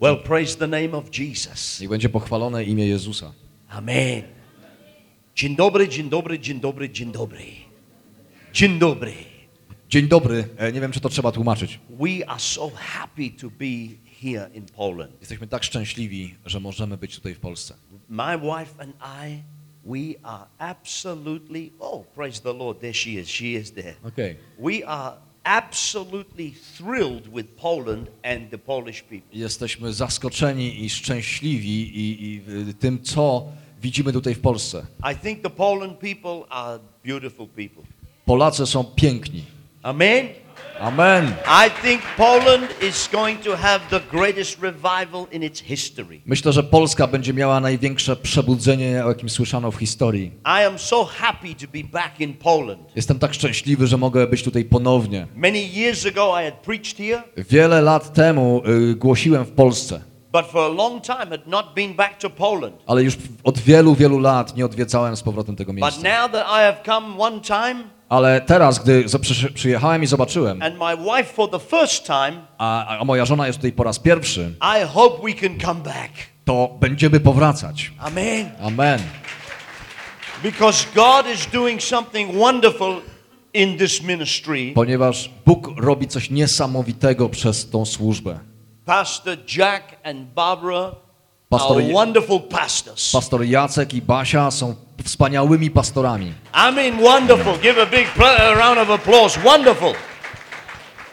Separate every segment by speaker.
Speaker 1: Well, praise the name of Jesus.
Speaker 2: Niech będzie pochwalone imię Jezusa.
Speaker 1: Amen. Dzień dobry, dzień dobry, dzień dobry, dzień dobry. Dzień dobry.
Speaker 2: Dzień dobry. E, Nie wiem, czy to trzeba tłumaczyć.
Speaker 1: We are so happy to be here in Poland.
Speaker 2: Jesteśmy tak szczęśliwi, że możemy być tutaj w Polsce.
Speaker 1: My wife and I, we are absolutely, oh, praise the Lord, there she is, she is there.
Speaker 2: Okej.
Speaker 1: We are absolutely thrilled with Poland and the Polish people.
Speaker 2: Jesteśmy zaskoczeni i szczęśliwi i, i y, tym, co widzimy tutaj w Polsce.
Speaker 1: I think the Poland people are beautiful people.
Speaker 2: Polacy są piękni.
Speaker 1: Amen.
Speaker 2: Amen.
Speaker 1: I think Poland is going to have the greatest revival in its history.
Speaker 2: Myślę, że Polska będzie miała największe przebudzenie, o jakim słyszano w historii.
Speaker 1: I am so happy to be back in Poland.
Speaker 2: Jestem tak szczęśliwy, że mogę być tutaj ponownie.
Speaker 1: Many years ago I had preached here,
Speaker 2: Wiele lat temu y, głosiłem w Polsce,
Speaker 1: but for a long time had not been back to Poland.
Speaker 2: ale już od wielu, wielu lat nie odwiedzałem z powrotem tego
Speaker 1: But
Speaker 2: miejsca.
Speaker 1: now that I have come one time
Speaker 2: Ale teraz, gdy przyjechałem i zobaczyłem,
Speaker 1: and my wife for the first time,
Speaker 2: a, a moja żona jest tutaj po raz pierwszy,
Speaker 1: I hope we can come back.
Speaker 2: to będziemy powracać.
Speaker 1: Amen.
Speaker 2: Amen.
Speaker 1: Because God is doing something wonderful in this ministry.
Speaker 2: Ponieważ Bóg robi coś niesamowitego przez tą służbę.
Speaker 1: Pastor Jack and Barbara
Speaker 2: Pastor. Pastor Jacek i Basia są wspaniałymi pastorami.
Speaker 1: I mean, wonderful. Give a big round of applause. Wonderful.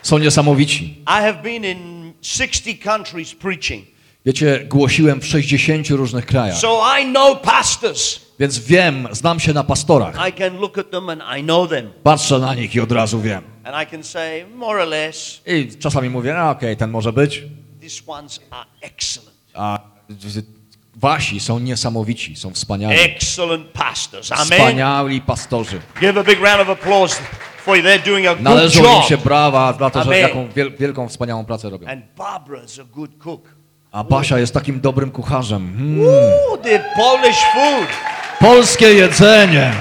Speaker 2: Są niesamowici.
Speaker 1: I have been in 60 countries preaching.
Speaker 2: Wiecie, głosiłem w 60 różnych krajach,
Speaker 1: So I know pastors.
Speaker 2: więc wiem, znam się na pastorach.
Speaker 1: I can look at them and I know them.
Speaker 2: Patrzę na nich i od razu wiem.
Speaker 1: And I can say, more or less,
Speaker 2: I czasami mówię, a okej, ten może być.
Speaker 1: these ones are excellent.
Speaker 2: A wasi są niesamowici, są wspaniali.
Speaker 1: Excellent pastors. Amen.
Speaker 2: Wspaniali pastorzy.
Speaker 1: Give a big round of applause for you. They're doing a good
Speaker 2: Należą im
Speaker 1: job.
Speaker 2: się brawa za to, że jaką wiel wielką, wspaniałą pracę robią.
Speaker 1: And Barbara's a good cook.
Speaker 2: A Basia jest takim dobrym kucharzem. Mm.
Speaker 1: Ooh, the Polish food.
Speaker 2: Polskie jedzenie.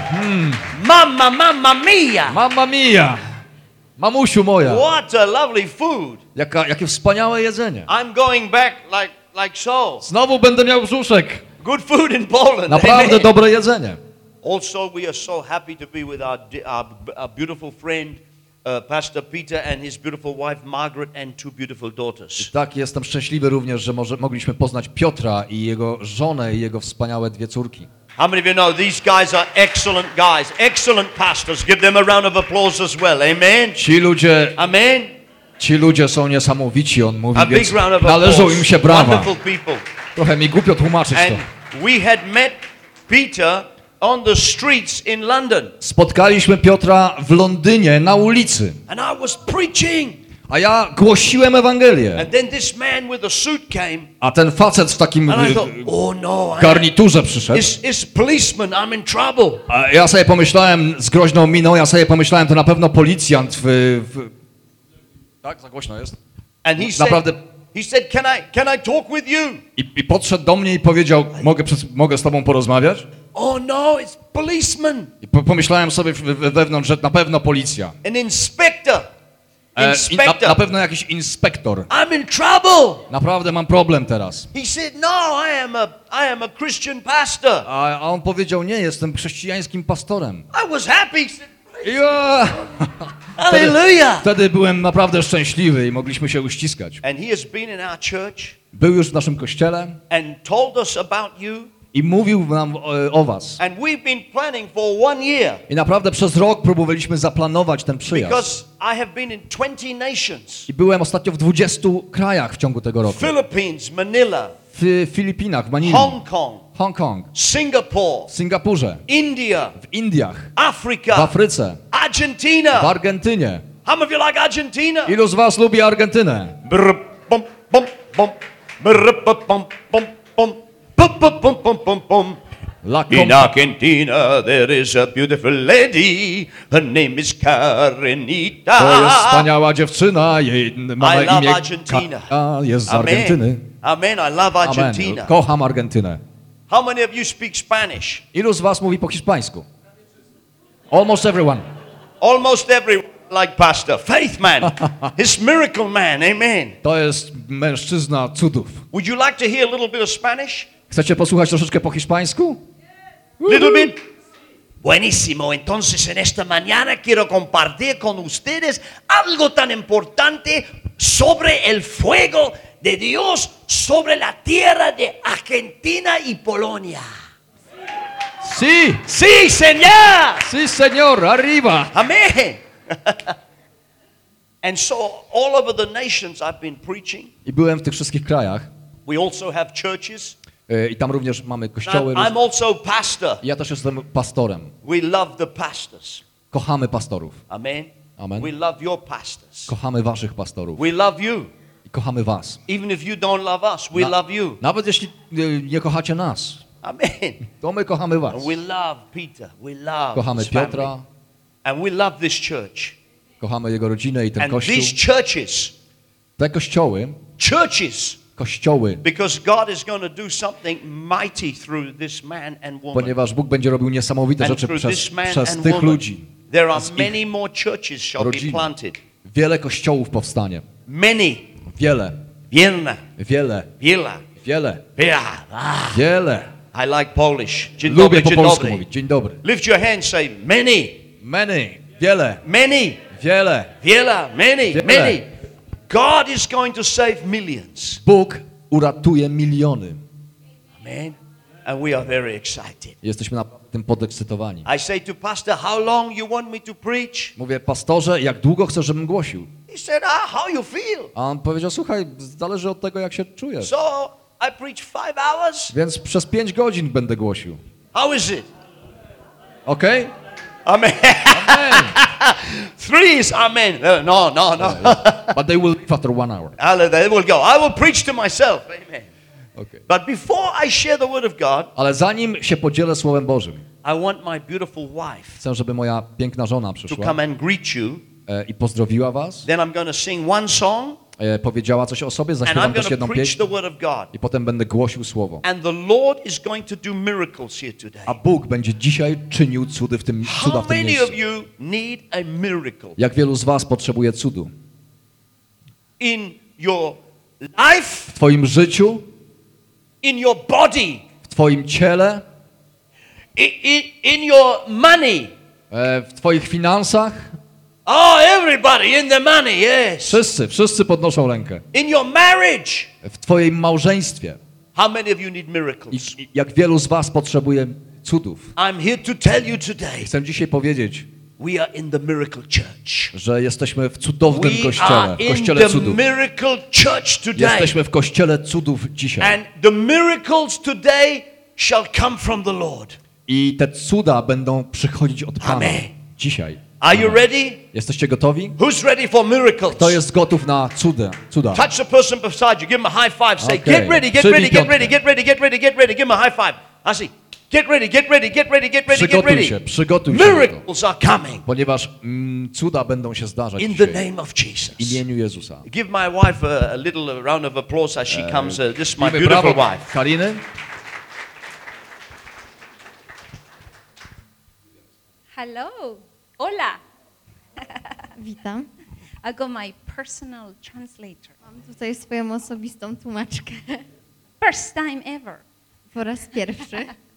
Speaker 1: Mamma, mamma mia.
Speaker 2: Mamma mia! Mamusiu moja!
Speaker 1: What a lovely food.
Speaker 2: Jaka, jakie wspaniałe jedzenie.
Speaker 1: I'm going back like, like so.
Speaker 2: Znowu będę miał brzuszek.
Speaker 1: Good food in Poland.
Speaker 2: Naprawdę
Speaker 1: Amen.
Speaker 2: dobre jedzenie.
Speaker 1: Also, we are so happy to be with our, our, our beautiful friend, uh, Pastor Peter, and his beautiful wife, Margaret, and two beautiful daughters.
Speaker 2: Tak, jestem szczęśliwy również, że może, mogliśmy poznać Piotra i jego żonę i jego wspaniałe dwie córki.
Speaker 1: How many of you know these guys are excellent guys, excellent pastors? Give them a round of applause as well. Amen.
Speaker 2: Ci ludzie,
Speaker 1: Amen.
Speaker 2: Ci ludzie są niesamowici, on mówi,
Speaker 1: A big
Speaker 2: więc
Speaker 1: round of
Speaker 2: należą
Speaker 1: applause.
Speaker 2: im się brawa.
Speaker 1: Wonderful people.
Speaker 2: Trochę mi głupio tłumaczyć to.
Speaker 1: And we had met Peter on the streets in London.
Speaker 2: Spotkaliśmy Piotra w Londynie na ulicy,
Speaker 1: And I was preaching.
Speaker 2: a ja głosiłem Ewangelię.
Speaker 1: And then this man with a suit came.
Speaker 2: A ten facet w takim
Speaker 1: And I
Speaker 2: y,
Speaker 1: thought, oh no, I-
Speaker 2: garniturze przyszedł.
Speaker 1: it's, it's policeman. I'm in trouble.
Speaker 2: A ja sobie pomyślałem, z groźną miną, ja sobie pomyślałem, to na pewno policjant w... w... Tak, za głośno jest.
Speaker 1: And he said,
Speaker 2: Naprawdę.
Speaker 1: he said, can I, can I talk with you?
Speaker 2: I, I podszedł do mnie i powiedział, mogę, przez, mogę z tobą porozmawiać?
Speaker 1: Oh no, it's policeman.
Speaker 2: I po, pomyślałem sobie we- we- wewnątrz, że na pewno policja.
Speaker 1: An inspector.
Speaker 2: E, i na,
Speaker 1: Inspector.
Speaker 2: na pewno jakiś inspektor.
Speaker 1: I'm in trouble.
Speaker 2: Naprawdę mam problem teraz.
Speaker 1: He said, no, I am a, I am a Christian pastor.
Speaker 2: A, a on powiedział, nie, jestem chrześcijańskim pastorem.
Speaker 1: I was happy. Hallelujah.
Speaker 2: wtedy byłem naprawdę szczęśliwy i mogliśmy się uściskać.
Speaker 1: And he has been in our church
Speaker 2: Był już w naszym kościele
Speaker 1: and told us about you.
Speaker 2: i mówił nam o, o was.
Speaker 1: And we've been planning for one year
Speaker 2: I naprawdę przez rok próbowaliśmy zaplanować ten przyjazd.
Speaker 1: because I have been in 20 nations.
Speaker 2: I byłem ostatnio w 20 krajach w ciągu tego roku.
Speaker 1: Philippines, Manila,
Speaker 2: W Filipinach, w Manili,
Speaker 1: Hong Kong,
Speaker 2: Hongkong,
Speaker 1: Singapore,
Speaker 2: w Singapurze,
Speaker 1: India,
Speaker 2: w Indiach, w
Speaker 1: Africa,
Speaker 2: Afryce, w
Speaker 1: Argentina.
Speaker 2: Argentynie.
Speaker 1: How many of you like Argentina?
Speaker 2: Ilu z was lubi Argentynę?
Speaker 1: Brr, bum, bum, bum. Brr, bum, bum, bum. Bum, bum, bum, bum, bum,
Speaker 2: La
Speaker 1: In
Speaker 2: Com-
Speaker 1: Argentina there is a beautiful lady. Her name is Karenita.
Speaker 2: to jest wspaniała dziewczyna, jej ma
Speaker 1: I
Speaker 2: na
Speaker 1: love
Speaker 2: imię
Speaker 1: Argentina.
Speaker 2: Ka- jest z Argentyny.
Speaker 1: Amen. Amen. I love
Speaker 2: Amen.
Speaker 1: Argentina.
Speaker 2: Kocham Argentynę.
Speaker 1: How many of you speak Spanish?
Speaker 2: Ilu z was mówi po hiszpańsku? Almost everyone.
Speaker 1: Almost everyone. like Pastor. Faith man. He's miracle man. Amen.
Speaker 2: To jest mężczyzna cudów.
Speaker 1: Would you like to hear a little bit of Spanish?
Speaker 2: Chcecie posłuchać troszeczkę po hiszpańsku?
Speaker 1: Little bit. Buenísimo. Entonces, en esta mañana quiero compartir con ustedes algo tan importante sobre el fuego de Dios sobre la tierra de Argentina y Polonia.
Speaker 2: Si,
Speaker 1: Sí, Señor.
Speaker 2: si, señor, arriba.
Speaker 1: Amen. and so, all over the nations, I've been preaching.
Speaker 2: I byłem w tych wszystkich krajach
Speaker 1: We also have churches.
Speaker 2: E, i tam również mamy kościoły.
Speaker 1: I'm also pastor.
Speaker 2: Ja też jestem pastorem.
Speaker 1: We love the pastors.
Speaker 2: Kochamy pastorów.
Speaker 1: Amen.
Speaker 2: Amen.
Speaker 1: We love your pastors.
Speaker 2: Kochamy waszych pastorów.
Speaker 1: We love you.
Speaker 2: I kochamy was.
Speaker 1: Even if you don't love us, we
Speaker 2: Na-
Speaker 1: love you.
Speaker 2: Nawet jeśli e, nie kochacie nas,
Speaker 1: Amen.
Speaker 2: to my kochamy was.
Speaker 1: And we love Peter. We love
Speaker 2: Kochamy
Speaker 1: family.
Speaker 2: Piotra,
Speaker 1: And we love this church.
Speaker 2: kochamy jego rodzinę i ten
Speaker 1: And
Speaker 2: kościół.
Speaker 1: these churches,
Speaker 2: Te kościoły,
Speaker 1: churches,
Speaker 2: kościoły, ponieważ Bóg będzie robił niesamowite rzeczy przez, przez tych ludzi.
Speaker 1: there are
Speaker 2: przez ich
Speaker 1: many more churches shall be
Speaker 2: rodziny.
Speaker 1: planted.
Speaker 2: Wiele kościołów powstanie.
Speaker 1: Many.
Speaker 2: Wiele,
Speaker 1: Wielna.
Speaker 2: wiele,
Speaker 1: Wiela.
Speaker 2: wiele, wiele.
Speaker 1: I like Polish. Dzień
Speaker 2: Lubię
Speaker 1: dobry,
Speaker 2: po
Speaker 1: dzień
Speaker 2: polsku
Speaker 1: dobry.
Speaker 2: mówić. Dzień dobry.
Speaker 1: Lift your hand, say many.
Speaker 2: Many, wiele,
Speaker 1: Many.
Speaker 2: wiele.
Speaker 1: Wiela. Many.
Speaker 2: Wiele.
Speaker 1: Many. God is going to save millions.
Speaker 2: Bóg uratuje miliony.
Speaker 1: Amen. And we are very excited.
Speaker 2: Jesteśmy na tym podekscytowani.
Speaker 1: I say to Pastor, how long you want me to preach?
Speaker 2: Mówię, pastorze, jak długo chcesz, żebym głosił?
Speaker 1: He said, ah, how you feel?
Speaker 2: A on powiedział, słuchaj, zależy od tego, jak się czujesz.
Speaker 1: So I preach five hours.
Speaker 2: Więc przez pięć godzin będę głosił.
Speaker 1: How is it?
Speaker 2: Okej?
Speaker 1: Amen.
Speaker 2: Amen.
Speaker 1: Three is amen. Uh, No, no, no.
Speaker 2: But they will leave after one hour.
Speaker 1: They will go. I will preach to myself. Amen.
Speaker 2: Okay.
Speaker 1: But before I share the word of God,
Speaker 2: Ale zanim się podzielę Słowem Bożym,
Speaker 1: I want my beautiful wife
Speaker 2: chcę, żeby moja piękna żona
Speaker 1: to
Speaker 2: przyszła
Speaker 1: come and greet you.
Speaker 2: e, i pozdrowiła was,
Speaker 1: Then I'm going to sing one song
Speaker 2: e, powiedziała coś o sobie, zaśpiewam też jedną pieśń i potem będę głosił Słowo. A Bóg będzie dzisiaj czynił cudy w tym, cuda w tym miejscu. Jak wielu z was potrzebuje cudu? W twoim życiu, w twoim ciele, e, w twoich finansach?
Speaker 1: Oh, everybody in the money, yes.
Speaker 2: Wszyscy, wszyscy podnoszą rękę.
Speaker 1: In your marriage.
Speaker 2: W twoim małżeństwie.
Speaker 1: How many of you need miracles?
Speaker 2: i jak wielu z was potrzebuje cudów?
Speaker 1: I'm here to tell you today
Speaker 2: Chcę dzisiaj powiedzieć,
Speaker 1: we are in the miracle church.
Speaker 2: że jesteśmy w cudownym
Speaker 1: We
Speaker 2: kościele,
Speaker 1: are in
Speaker 2: kościele
Speaker 1: the
Speaker 2: cudów.
Speaker 1: miracle church today.
Speaker 2: Jesteśmy w kościele cudów dzisiaj.
Speaker 1: And the miracles today shall come from the Lord.
Speaker 2: I te cuda będą przychodzić od Pana
Speaker 1: Amen.
Speaker 2: dzisiaj.
Speaker 1: Are you ready?
Speaker 2: Jesteście gotowi?
Speaker 1: Who's ready for miracles?
Speaker 2: Kto jest gotów na cuda? cuda?
Speaker 1: Touch the person beside you. Give him a high five. Say,
Speaker 2: Okay.
Speaker 1: get ready, get
Speaker 2: Przybij
Speaker 1: ready, get ready, get ready, get ready, get ready. Give him a high five. I see. Get ready, get ready, get ready, get ready, get
Speaker 2: Przygotuj
Speaker 1: ready.
Speaker 2: się, przygotuj się.
Speaker 1: Miracles are coming
Speaker 2: Ponieważ mm, cuda będą się zdarzać
Speaker 1: in the name of
Speaker 2: w
Speaker 1: Jesus.
Speaker 2: imieniu Jezusa.
Speaker 1: Give my wife a, a little round of applause as she comes. Uh, this is my beautiful
Speaker 2: brawo
Speaker 1: wife.
Speaker 2: Kariny.
Speaker 3: Hello. Hola.
Speaker 4: Witam.
Speaker 3: I got my personal translator.
Speaker 4: Mam tutaj swoją osobistą tłumaczkę.
Speaker 3: First time ever.
Speaker 4: Po raz pierwszy.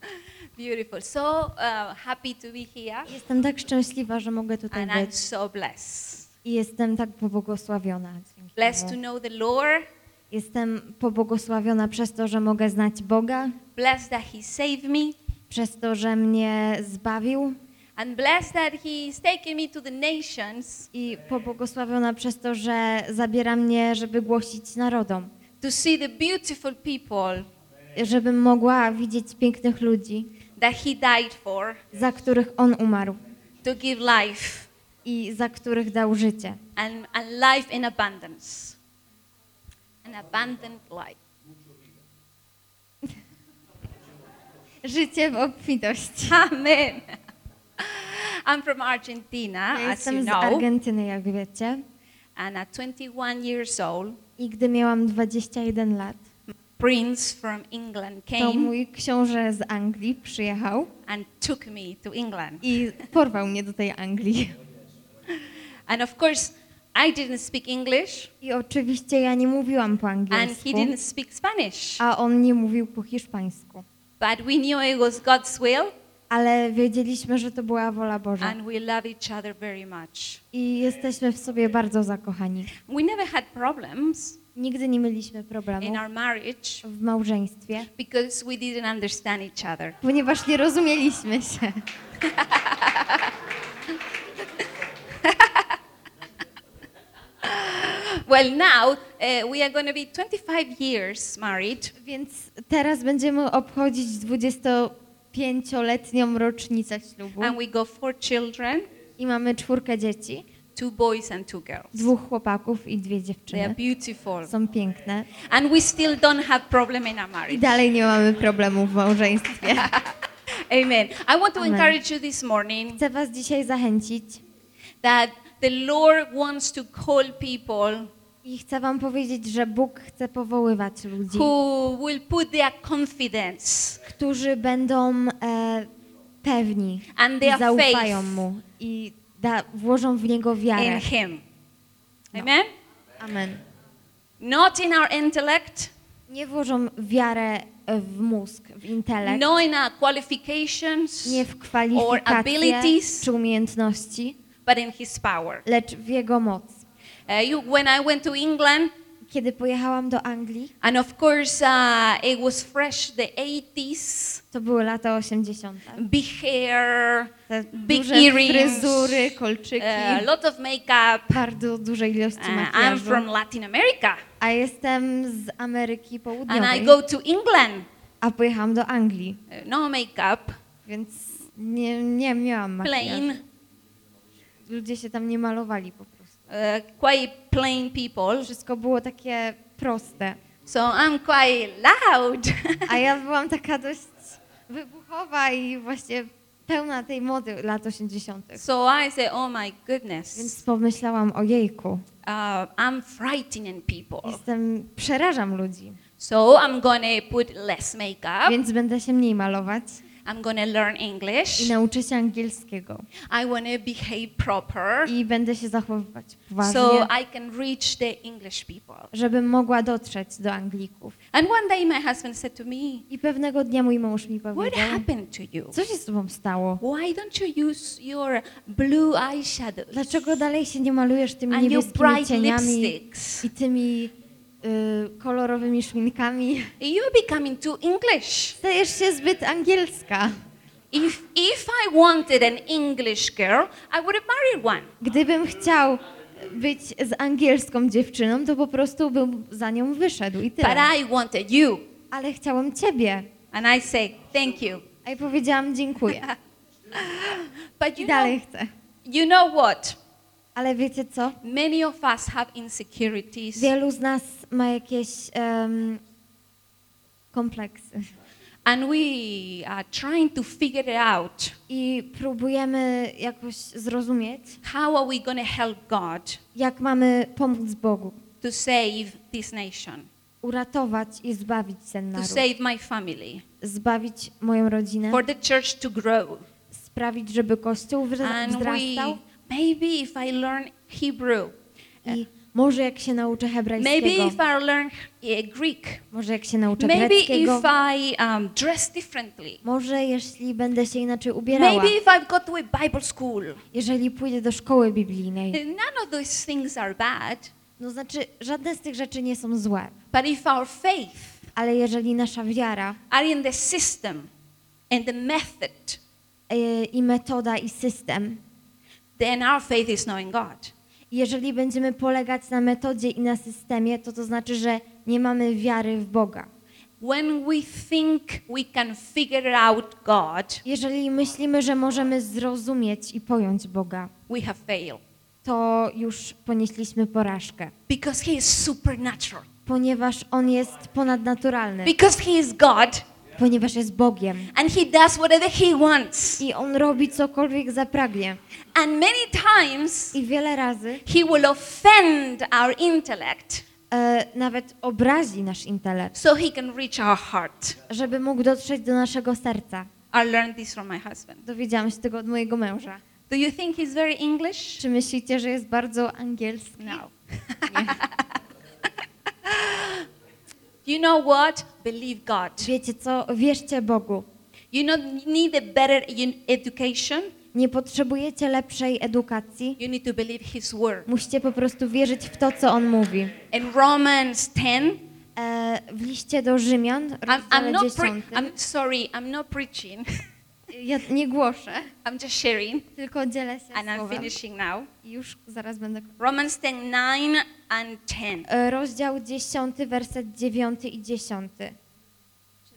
Speaker 3: Beautiful. So uh, happy to be here.
Speaker 4: Jestem tak szczęśliwa, że mogę tutaj
Speaker 3: And I'm
Speaker 4: być.
Speaker 3: so blessed.
Speaker 4: I jestem tak pobłogosławiona.
Speaker 3: Blessed to know the Lord.
Speaker 4: Jestem pobłogosławiona przez to, że mogę znać Boga,
Speaker 3: Blessed that He saved me.
Speaker 4: przez to, że mnie zbawił
Speaker 3: And blessed that He's taken me to the nations
Speaker 4: i pobłogosławiona przez to, że zabiera mnie, żeby głosić narodom.
Speaker 3: to see the beautiful people
Speaker 4: Żebym mogła widzieć pięknych ludzi,
Speaker 3: that He died for,
Speaker 4: za których On umarł
Speaker 3: to give life
Speaker 4: i za których dał życie.
Speaker 3: and, and life in abundance. An abundant life.
Speaker 4: Życie w obfitości.
Speaker 3: Amen. I'm from Argentina,
Speaker 4: Ja
Speaker 3: as you
Speaker 4: jestem z
Speaker 3: know,
Speaker 4: Argentyny, jak wiecie.
Speaker 3: and at 21 years old,
Speaker 4: I gdy miałam 21 lat,
Speaker 3: Prince from England
Speaker 4: to
Speaker 3: came
Speaker 4: mój książę z Anglii przyjechał
Speaker 3: and took me to England.
Speaker 4: i porwał mnie do tej Anglii.
Speaker 3: And of course, I didn't speak English
Speaker 4: I oczywiście ja nie mówiłam po
Speaker 3: and he
Speaker 4: angielsku,
Speaker 3: didn't speak Spanish.
Speaker 4: a on nie mówił po hiszpańsku.
Speaker 3: But we knew it was God's will
Speaker 4: Ale wiedzieliśmy, że to była wola Boża.
Speaker 3: and we love each other very much.
Speaker 4: I jesteśmy w sobie bardzo zakochani.
Speaker 3: We never had problems
Speaker 4: Nigdy nie mieliśmy
Speaker 3: in
Speaker 4: problemu
Speaker 3: our marriage
Speaker 4: w małżeństwie,
Speaker 3: because we didn't understand each other.
Speaker 4: ponieważ nie rozumieliśmy się.
Speaker 3: Well, now uh, we are going to be 25 years married,
Speaker 4: Więc teraz będziemy obchodzić 25-letnią rocznicę ślubu
Speaker 3: and we got four children
Speaker 4: i mamy czwórkę dzieci,
Speaker 3: two boys and two girls.
Speaker 4: dwóch chłopaków i dwie
Speaker 3: They are
Speaker 4: dziewczyny.
Speaker 3: beautiful.
Speaker 4: Są piękne
Speaker 3: And we still don't have problem in our
Speaker 4: i
Speaker 3: marriage.
Speaker 4: dalej nie mamy problemu w małżeństwie.
Speaker 3: Amen. I want to
Speaker 4: Amen.
Speaker 3: encourage you this morning
Speaker 4: Chcę was dzisiaj zachęcić
Speaker 3: that the Lord wants to call people
Speaker 4: i chcę wam powiedzieć, że Bóg chce powoływać ludzi,
Speaker 3: who will put their confidence
Speaker 4: którzy będą e, pewni
Speaker 3: and
Speaker 4: i
Speaker 3: their
Speaker 4: zaufają
Speaker 3: faith
Speaker 4: Mu i da, włożą w Niego
Speaker 3: in
Speaker 4: wiarę.
Speaker 3: Him.
Speaker 4: No.
Speaker 3: Amen.
Speaker 4: Amen.
Speaker 3: Not in our intellect,
Speaker 4: Nie włożą wiarę e, w mózg, w intelekt,
Speaker 3: not in our qualifications,
Speaker 4: nie w
Speaker 3: or
Speaker 4: kwalifikacje
Speaker 3: abilities,
Speaker 4: czy umiejętności,
Speaker 3: but in His power.
Speaker 4: lecz w Jego moc.
Speaker 3: Uh, you, when I went to England,
Speaker 4: Kiedy pojechałam do Anglii,
Speaker 3: and of course uh, it was fresh, the 80s,
Speaker 4: to były lata 80.
Speaker 3: big hair,
Speaker 4: Te
Speaker 3: big earrings,
Speaker 4: fryzury, kolczyki,
Speaker 3: a lot of makeup.
Speaker 4: bardzo duże ilości
Speaker 3: Uh, I'm
Speaker 4: makijażu.
Speaker 3: from Latin America,
Speaker 4: A jestem z Ameryki
Speaker 3: and I
Speaker 4: Południowej,
Speaker 3: go to England.
Speaker 4: a pojechałam do Anglii,
Speaker 3: Uh, no makeup,
Speaker 4: więc nie, nie miałam makijażu.
Speaker 3: plain,
Speaker 4: Ludzie się tam nie malowali po prostu.
Speaker 3: Uh, quite plain people.
Speaker 4: Wszystko było takie proste.
Speaker 3: So I'm quite loud.
Speaker 4: A ja byłam taka dość wybuchowa i właśnie pełna tej mody lat 80.
Speaker 3: so I say, oh my goodness,
Speaker 4: Więc pomyślałam o jejku.
Speaker 3: uh, I'm frightening people.
Speaker 4: Jestem, przerażam ludzi,
Speaker 3: So I'm gonna put less makeup.
Speaker 4: więc będę się mniej malować
Speaker 3: I'm gonna learn
Speaker 4: i
Speaker 3: English.
Speaker 4: nauczę się angielskiego.
Speaker 3: I wanna behave proper,
Speaker 4: I będę się zachowywać poważnie,
Speaker 3: so I can reach the English people.
Speaker 4: żebym mogła dotrzeć do Anglików.
Speaker 3: And one day my husband said to me,
Speaker 4: I pewnego dnia mój mąż mi
Speaker 3: "What
Speaker 4: powiedział,
Speaker 3: happened to you?
Speaker 4: co się z tobą stało?
Speaker 3: Why don't you use your blue eyeshadows
Speaker 4: Dlaczego dalej się nie malujesz tymi
Speaker 3: and your
Speaker 4: niebieskimi
Speaker 3: bright
Speaker 4: cieniami
Speaker 3: lipsticks?
Speaker 4: i tymi kolorowymi szminkami?
Speaker 3: You're becoming too English.
Speaker 4: Stajesz się zbyt angielska.
Speaker 3: If if I wanted an English girl, I would have married one.
Speaker 4: Gdybym chciał być z angielską dziewczyną, to po prostu bym za nią wyszedł i
Speaker 3: But
Speaker 4: tyle.
Speaker 3: I wanted you.
Speaker 4: Ale chciałam ciebie.
Speaker 3: And I say, thank you.
Speaker 4: A ja powiedziałam dziękuję.
Speaker 3: But you
Speaker 4: I dalej
Speaker 3: know,
Speaker 4: chcę.
Speaker 3: you know what?
Speaker 4: Ale wiecie co?
Speaker 3: Many of us have insecurities.
Speaker 4: Wielu z nas ma jakieś em, kompleksy.
Speaker 3: And we are trying to figure it out.
Speaker 4: I próbujemy jakoś zrozumieć,
Speaker 3: How are we going to help God
Speaker 4: jak mamy pomóc Bogu,
Speaker 3: to save this nation,
Speaker 4: uratować i zbawić ten
Speaker 3: to
Speaker 4: naród,
Speaker 3: save my family,
Speaker 4: zbawić moją rodzinę,
Speaker 3: for the church to grow?
Speaker 4: sprawić, żeby Kościół wzra-
Speaker 3: And we,
Speaker 4: wzrastał
Speaker 3: maybe if I learn Hebrew,
Speaker 4: i może jak się nauczę
Speaker 3: maybe
Speaker 4: hebrajskiego,
Speaker 3: if I learn uh, Greek,
Speaker 4: może jak się nauczę
Speaker 3: maybe
Speaker 4: greckiego,
Speaker 3: if I um, dress differently,
Speaker 4: może jeśli będę się inaczej ubierała,
Speaker 3: maybe if I go to a Bible school.
Speaker 4: jeżeli pójdę do szkoły biblijnej.
Speaker 3: None of those things are bad,
Speaker 4: No znaczy, żadne z tych rzeczy nie są złe,
Speaker 3: but if our faith
Speaker 4: ale jeżeli nasza wiara
Speaker 3: are in the system and the method,
Speaker 4: y, i metoda i system,
Speaker 3: then our faith is knowing God.
Speaker 4: jeżeli będziemy polegać na metodzie i na systemie, to to znaczy, że nie mamy wiary w Boga.
Speaker 3: When we think we can figure out God,
Speaker 4: Jeżeli myślimy, że możemy zrozumieć i pojąć Boga,
Speaker 3: we have failed
Speaker 4: to już ponieśliśmy porażkę,
Speaker 3: because He is supernatural,
Speaker 4: ponieważ On jest ponadnaturalny,
Speaker 3: because He is God
Speaker 4: ponieważ jest Bogiem
Speaker 3: and He does whatever He wants.
Speaker 4: i On robi cokolwiek zapragnie.
Speaker 3: And many times
Speaker 4: I wiele razy
Speaker 3: He will offend our intellect
Speaker 4: e, nawet obrazi nasz intelekt,
Speaker 3: so He can reach our heart.
Speaker 4: żeby mógł dotrzeć do naszego serca.
Speaker 3: I learned this from my husband.
Speaker 4: Dowiedziałam się tego od mojego męża.
Speaker 3: Do you think he's very English?
Speaker 4: Czy myślicie, że jest bardzo angielski?
Speaker 3: No. you know what? Believe God.
Speaker 4: Wiecie co? Wierzcie Bogu.
Speaker 3: You don't need a better un- education.
Speaker 4: Nie potrzebujecie lepszej edukacji.
Speaker 3: You need to believe His word.
Speaker 4: Musicie po prostu wierzyć w to, co On mówi.
Speaker 3: In Romans 10,
Speaker 4: E, w liście do Rzymian,
Speaker 3: I'm, I'm not. Pre-
Speaker 4: 10,
Speaker 3: I'm sorry. I'm not preaching.
Speaker 4: ja nie głoszę,
Speaker 3: I'm just sharing,
Speaker 4: tylko dzielę się
Speaker 3: and I'm
Speaker 4: słowem.
Speaker 3: finishing now.
Speaker 4: I Już zaraz będę...
Speaker 3: Romans 10, 9 and 10.
Speaker 4: E, rozdział 10, werset 9 i 10.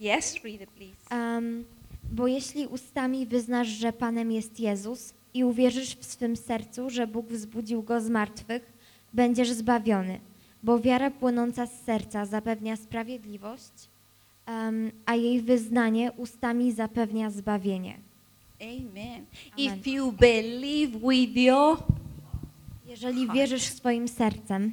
Speaker 3: Yes, read it, please.
Speaker 4: Em, bo jeśli ustami wyznasz, że Panem jest Jezus i uwierzysz w swym sercu, że Bóg wzbudził Go z martwych, będziesz zbawiony. Bo wiara płynąca z serca zapewnia sprawiedliwość, a jej wyznanie ustami zapewnia zbawienie.
Speaker 3: Amen. If you believe with your,
Speaker 4: Jeżeli wierzysz swoim sercem,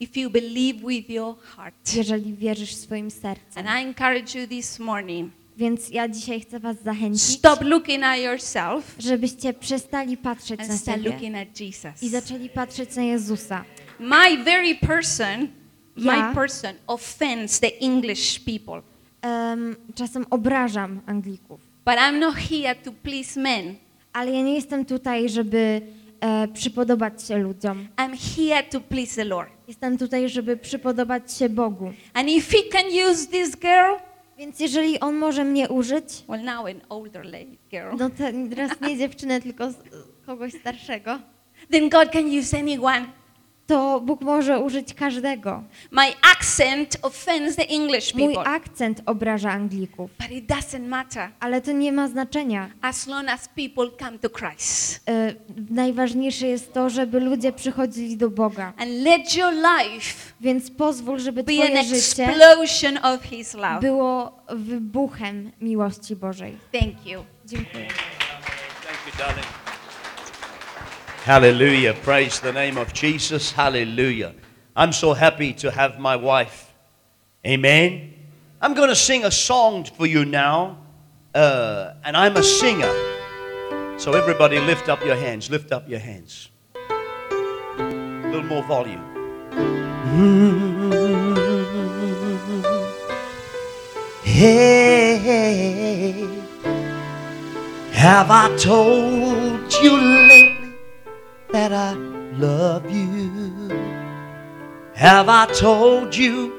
Speaker 3: if you believe with your heart.
Speaker 4: jeżeli wierzysz swoim sercem.
Speaker 3: And I encourage you this morning.
Speaker 4: Więc ja dzisiaj chcę was zachęcić,
Speaker 3: Stop looking at yourself
Speaker 4: żebyście przestali patrzeć
Speaker 3: and
Speaker 4: na
Speaker 3: start
Speaker 4: siebie
Speaker 3: looking at Jesus.
Speaker 4: i zaczęli patrzeć na Jezusa.
Speaker 3: My very person,
Speaker 4: Ja.
Speaker 3: my person offends the English people.
Speaker 4: Em, czasem obrażam Anglików,
Speaker 3: But I'm not here to please men.
Speaker 4: ale ja nie jestem tutaj, żeby e, przypodobać się ludziom.
Speaker 3: I'm here to please the Lord.
Speaker 4: Jestem tutaj, żeby przypodobać się Bogu.
Speaker 3: And if he can use this girl,
Speaker 4: Więc jeżeli On może mnie użyć,
Speaker 3: well, now an older lady girl,
Speaker 4: no to teraz nie dziewczynę, tylko kogoś starszego,
Speaker 3: then God can use anyone.
Speaker 4: To Bóg może użyć każdego.
Speaker 3: My accent offends the English
Speaker 4: Mój
Speaker 3: people.
Speaker 4: akcent obraża Anglików,
Speaker 3: But it doesn't matter
Speaker 4: ale to nie ma znaczenia.
Speaker 3: as long as people come to Christ.
Speaker 4: E, najważniejsze jest to, żeby ludzie przychodzili do Boga.
Speaker 3: And let your life
Speaker 4: Więc pozwól, żeby
Speaker 3: be an
Speaker 4: życie
Speaker 3: explosion of His love.
Speaker 4: było wybuchem miłości Bożej.
Speaker 3: Thank you.
Speaker 4: Dziękuję.
Speaker 1: Thank you, darling. Hallelujah. Praise the name of Jesus. Hallelujah. I'm so happy to have my wife. Amen. I'm going to sing a song for you now. Uh, and I'm a singer. So everybody lift up your hands. Lift up your hands. A little more volume. Hey. Have I told you lately that I love you? Have I told you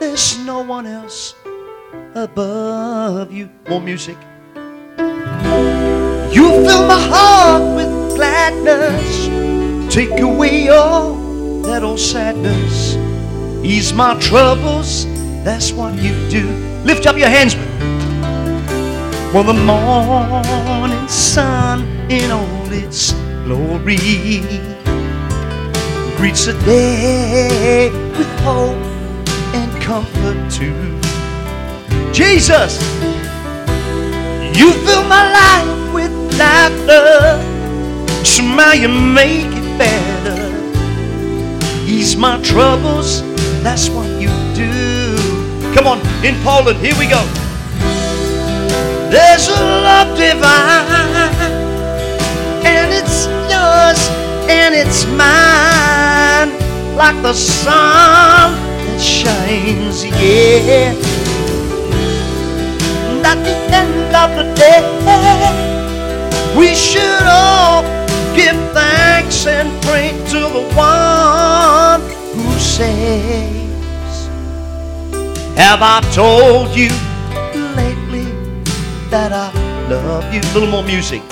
Speaker 1: there's no one else above you? More music. You fill my heart with gladness, take away all that old sadness, ease my troubles. That's what you do. Lift up your hands. Well, the morning sun in all its glory greets the day with hope and comfort too. Jesus, you fill my life with laughter. Somehow you make it better. Ease my troubles, that's what you do. Come on, in Poland, here we go. There's a love divine, and it's yours and it's mine, like the sun that shines, yeah. And at the end of the day, we should all give thanks and pray to the one who saves. Have I told you lately that I love you? A little more music.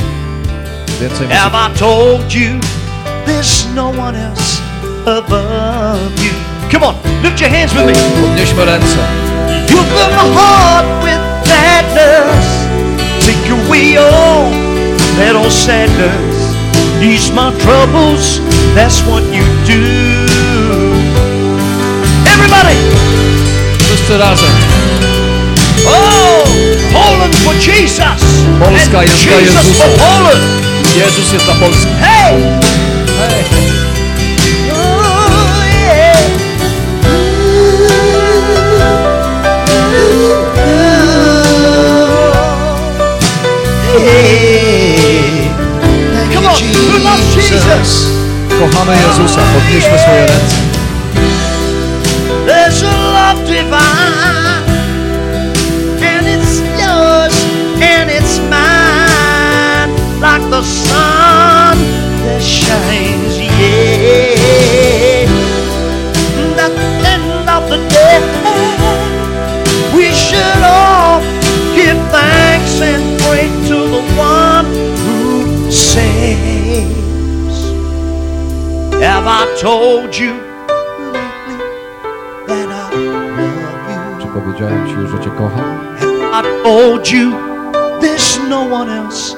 Speaker 1: Have. I told you there's no one else above you? Come on, lift your hands with me.
Speaker 2: Podnieśmy ręce.
Speaker 1: You fill my heart with gladness. Take away all that old sadness. Ease my troubles. That's what you do. Everybody,
Speaker 2: Wszyscy razem.
Speaker 1: oh, Poland for Jesus.
Speaker 2: Polska
Speaker 1: And
Speaker 2: jest
Speaker 1: Jesus
Speaker 2: Jezusa.
Speaker 1: for Poland.
Speaker 2: Jezus jest dla Polski.
Speaker 1: Hey.
Speaker 2: Hej.
Speaker 1: Hey. Come on,
Speaker 2: Kochamy Jezusa, podnieśmy swoje ręce.
Speaker 1: There's a love divine, the sun that shines. Yeah, at the end of the day, we should all give thanks and pray to the one who saves. Have I told you lately that I love you?
Speaker 2: Czy powiedziałem Ci już, że Cię kocham?
Speaker 1: I told you there's no one else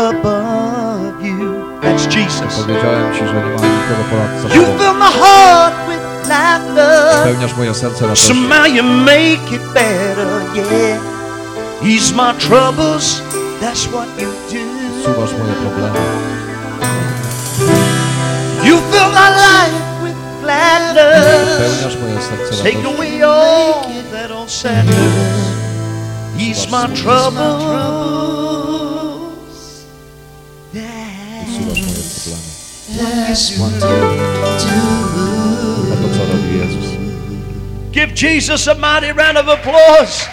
Speaker 1: above you. That's Jesus.
Speaker 2: Powiedziałem Ci, że nie ma nikogo ponad
Speaker 1: You fill my heart with laughter.
Speaker 2: Spełniasz moje serce radością.
Speaker 1: Somehow you make it better, yeah. Ease my troubles, that's what you do.
Speaker 2: Usuwasz moje problemy.
Speaker 1: You fill my life with gladness.
Speaker 2: Spełniasz moje serce
Speaker 1: Take away all that old sadness. Ease my troubles.
Speaker 2: Moje problemy. A to co robi Jezus?
Speaker 1: Give Jesus a mighty round of applause.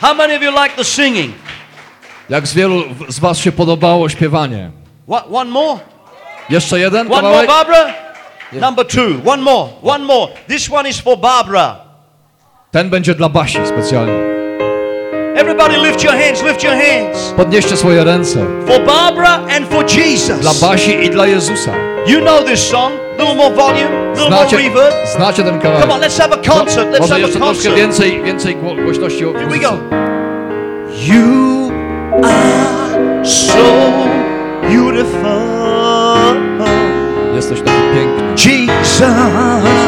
Speaker 1: How many of you like the singing?
Speaker 2: Jak z wielu z Was się podobało śpiewanie?
Speaker 1: What, one more?
Speaker 2: Jeszcze jeden
Speaker 1: One more,
Speaker 2: kawałek?
Speaker 1: Barbara? Number two. One more. One more. This one is for Barbara.
Speaker 2: Ten będzie dla Basi specjalnie.
Speaker 1: Everybody lift your hands, lift your hands.
Speaker 2: Podnieście swoje ręce.
Speaker 1: For Barbara and for
Speaker 2: Dla
Speaker 1: Jesus.
Speaker 2: Basi i dla Jezusa.
Speaker 1: You know this song. Little more volume, little more
Speaker 2: Znacie,
Speaker 1: reverb.
Speaker 2: znacie ten
Speaker 1: Come on, let's have a concert. Let's
Speaker 2: Może
Speaker 1: have a concert.
Speaker 2: więcej, więcej głośności
Speaker 1: Here we go. You are so beautiful,
Speaker 2: Jesteś taki piękny.
Speaker 1: Jesus,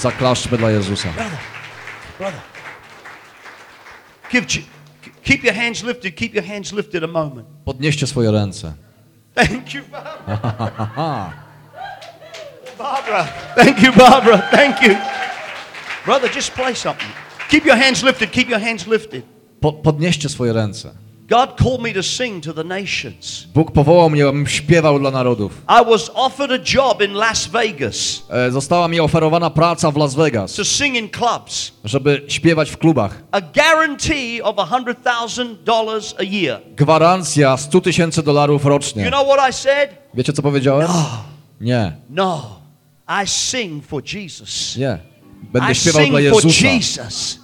Speaker 2: Zaklaszczmy dla Jezusa.
Speaker 1: Brother, brother. Give, keep your hands lifted. Keep your hands lifted a moment.
Speaker 2: Podnieście swoje ręce.
Speaker 1: Thank you, Barbara. Barbara. Thank you, Barbara. Thank you. Brother, just play something. Keep your hands lifted. Keep your hands lifted.
Speaker 2: Po, podnieście swoje ręce.
Speaker 1: God called me to sing to the nations.
Speaker 2: Bóg powołał mnie, abym śpiewał dla narodów.
Speaker 1: I was offered a job in Las Vegas
Speaker 2: E, Została mi oferowana praca w Las Vegas,
Speaker 1: to sing in clubs.
Speaker 2: żeby śpiewać w klubach.
Speaker 1: A guarantee of $100,000 a year.
Speaker 2: Gwarancja 100 tysięcy dolarów
Speaker 1: You
Speaker 2: rocznie.
Speaker 1: know what I said?
Speaker 2: Wiecie co powiedziałem? Nie.
Speaker 1: No. I sing for Jesus.
Speaker 2: Nie. Będę
Speaker 1: I
Speaker 2: śpiewał dla Jezusa.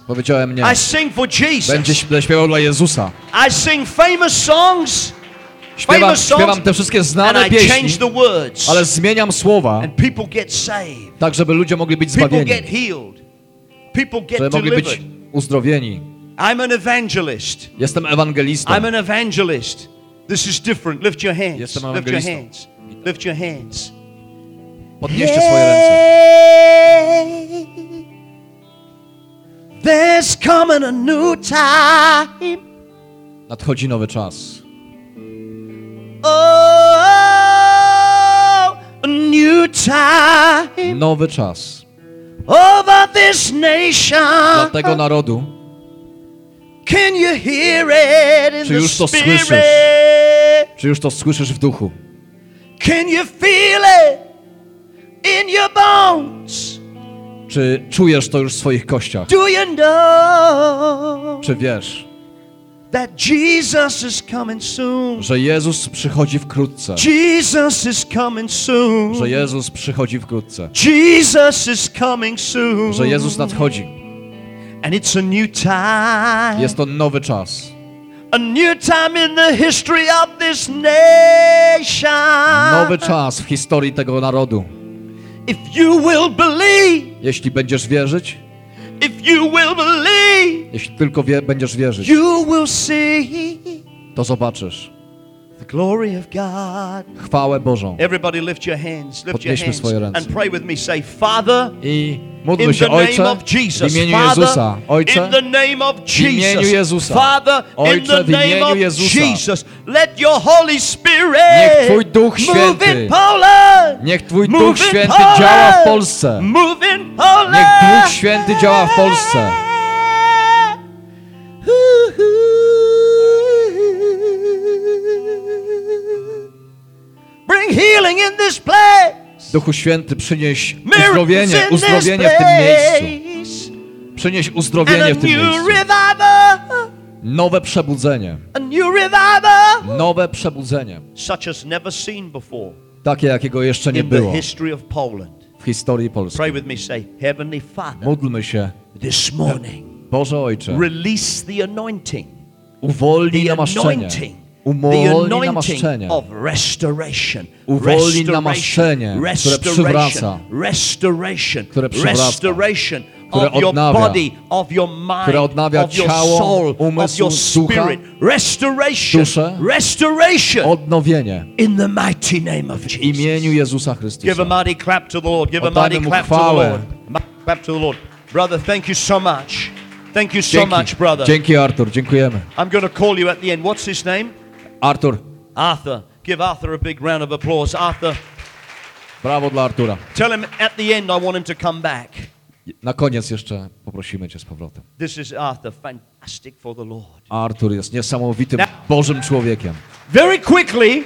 Speaker 2: Powiedziałem nie.
Speaker 1: I sing for Jesus.
Speaker 2: Będzie będę śpiewał dla Jezusa.
Speaker 1: I sing famous songs
Speaker 2: Śpiewam, śpiewam te wszystkie znane
Speaker 1: I
Speaker 2: pieśni,
Speaker 1: change the words.
Speaker 2: ale zmieniam słowa, tak żeby ludzie mogli być zbawieni, żeby mogli być uzdrowieni.
Speaker 1: I'm an evangelist.
Speaker 2: Jestem ewangelistą.
Speaker 1: I'm an evangelist. This is different. Lift your hands.
Speaker 2: Jestem
Speaker 1: Lift your
Speaker 2: ewangelistą.
Speaker 1: hands. Lift your hands.
Speaker 2: Podnieście swoje ręce.
Speaker 1: There's coming a new time.
Speaker 2: Nadchodzi nowy czas.
Speaker 1: Oh, a new time
Speaker 2: Nowy czas.
Speaker 1: over this nation.
Speaker 2: Dla tego narodu
Speaker 1: Can you hear it in
Speaker 2: Czy już to
Speaker 1: spirit?
Speaker 2: słyszysz? Czy już to słyszysz w duchu?
Speaker 1: Can you feel it in your bones?
Speaker 2: Czy czujesz to już w swoich kościach?
Speaker 1: Do you know
Speaker 2: Czy wiesz,
Speaker 1: that Jesus is coming soon?
Speaker 2: że Jezus przychodzi wkrótce?
Speaker 1: Jesus is coming soon.
Speaker 2: Że Jezus przychodzi wkrótce.
Speaker 1: Jesus is coming soon.
Speaker 2: Że Jezus nadchodzi.
Speaker 1: And it's a new time.
Speaker 2: Jest to nowy czas.
Speaker 1: A new time in the history of this nation.
Speaker 2: Nowy czas w historii tego narodu. Jeśli będziesz wierzyć,
Speaker 1: if you will believe,
Speaker 2: jeśli tylko wie, będziesz wierzyć,
Speaker 1: you will see
Speaker 2: to zobaczysz
Speaker 1: the glory of God.
Speaker 2: chwałę Bożą.
Speaker 1: Everybody lift your hands, lift your hands
Speaker 2: swoje ręce.
Speaker 1: and pray with me. Say, Father,
Speaker 2: I módlmy się, Ojcze, w imieniu
Speaker 1: Father,
Speaker 2: Jezusa. Ojcze, w imieniu. Jezusa.
Speaker 1: Father,
Speaker 2: Ojcze, w imieniu Jezusa.
Speaker 1: Jesus. Let your Holy Spirit
Speaker 2: Niech Twój Duch
Speaker 1: move
Speaker 2: Święty. Niech Twój Duch Święty
Speaker 1: Poland.
Speaker 2: działa w Polsce. Niech Duch Święty działa w Polsce.
Speaker 1: Bring healing in this place.
Speaker 2: Duchu Święty, przynieś uzdrowienie, uzdrowienie w tym miejscu. Przynieś uzdrowienie w tym miejscu. Nowe przebudzenie. Nowe przebudzenie.
Speaker 1: Such as never seen before
Speaker 2: Takie, jakiego jeszcze nie było w historii Polski.
Speaker 1: Pray with me, say, Heavenly Father,
Speaker 2: Módlmy się.
Speaker 1: this morning,
Speaker 2: Boże Ojcze,
Speaker 1: release the anointing,
Speaker 2: uwolnij namaszczenie.
Speaker 1: anointing
Speaker 2: namaszczenie. Uwolnij namaszczenie, które przywraca. Które przywraca.
Speaker 1: Of your body, of your mind, of your
Speaker 2: ciało,
Speaker 1: soul, of your spirit, restoration,
Speaker 2: duszę.
Speaker 1: restoration
Speaker 2: Odnowienie
Speaker 1: in the mighty name of
Speaker 2: w
Speaker 1: Jesus.
Speaker 2: imieniu Jezusa
Speaker 1: Give a mighty clap to the Lord. Give a mighty clap to the. Lord. Clap to the Lord. Brother, thank you so much. Thank you so much,
Speaker 2: Dzięki,
Speaker 1: brother.
Speaker 2: Dzięki Artur, dziękujemy.
Speaker 1: I'm going to call you at the end. What's his name?
Speaker 2: Artur,
Speaker 1: Arthur. Give Arthur a big round of applause. Arthur,
Speaker 2: brawo dla Artura.
Speaker 1: tell him at the end I want him to come back.
Speaker 2: Na koniec jeszcze poprosimy Cię z powrotem.
Speaker 1: This is Arthur, fantastic for the Lord.
Speaker 2: Artur jest niesamowitym
Speaker 1: Na-
Speaker 2: Bożym człowiekiem.
Speaker 1: Very quickly,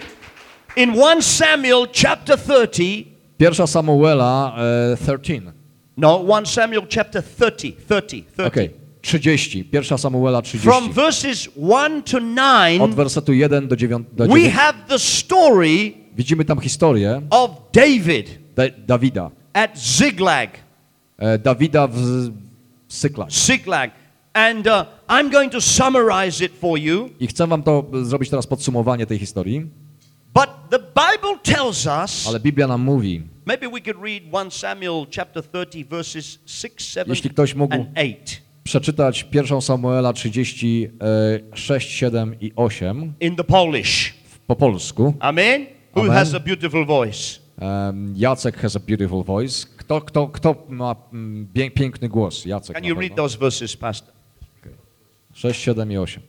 Speaker 1: in 1 Samuel chapter 30,
Speaker 2: Pierwsza Samuela e, 13.
Speaker 1: no, 1 Samuel chapter 30, 30, 30.
Speaker 2: Okej, 30. Pierwsza Samuela 30.
Speaker 1: From verses 1 to 9,
Speaker 2: Od wersetu 1 do 9. Do
Speaker 1: we
Speaker 2: 9.
Speaker 1: have the story
Speaker 2: Widzimy tam historię
Speaker 1: of David
Speaker 2: Da Dawida.
Speaker 1: at Ziklag.
Speaker 2: E, Dawida w Syklag.
Speaker 1: Ziklag. And uh, I'm going to summarize it for you.
Speaker 2: I chcę wam to e, zrobić teraz podsumowanie tej historii,
Speaker 1: But the Bible tells us,
Speaker 2: ale Biblia nam mówi,
Speaker 1: maybe we could read 1 Samuel chapter 30, verses 6, 7,
Speaker 2: Jeśli ktoś mógł-
Speaker 1: and 8.
Speaker 2: przeczytać pierwszą Samuela 36, 7 i 8
Speaker 1: In the Polish.
Speaker 2: po polsku.
Speaker 1: Amen? Who
Speaker 2: Amen.
Speaker 1: has a beautiful voice?
Speaker 2: Um, Jacek has a beautiful voice. Kto, kto, kto ma mm, pię- piękny głos? Jacek
Speaker 1: Can you read those verses, Pastor?
Speaker 2: 6, 7 i 8.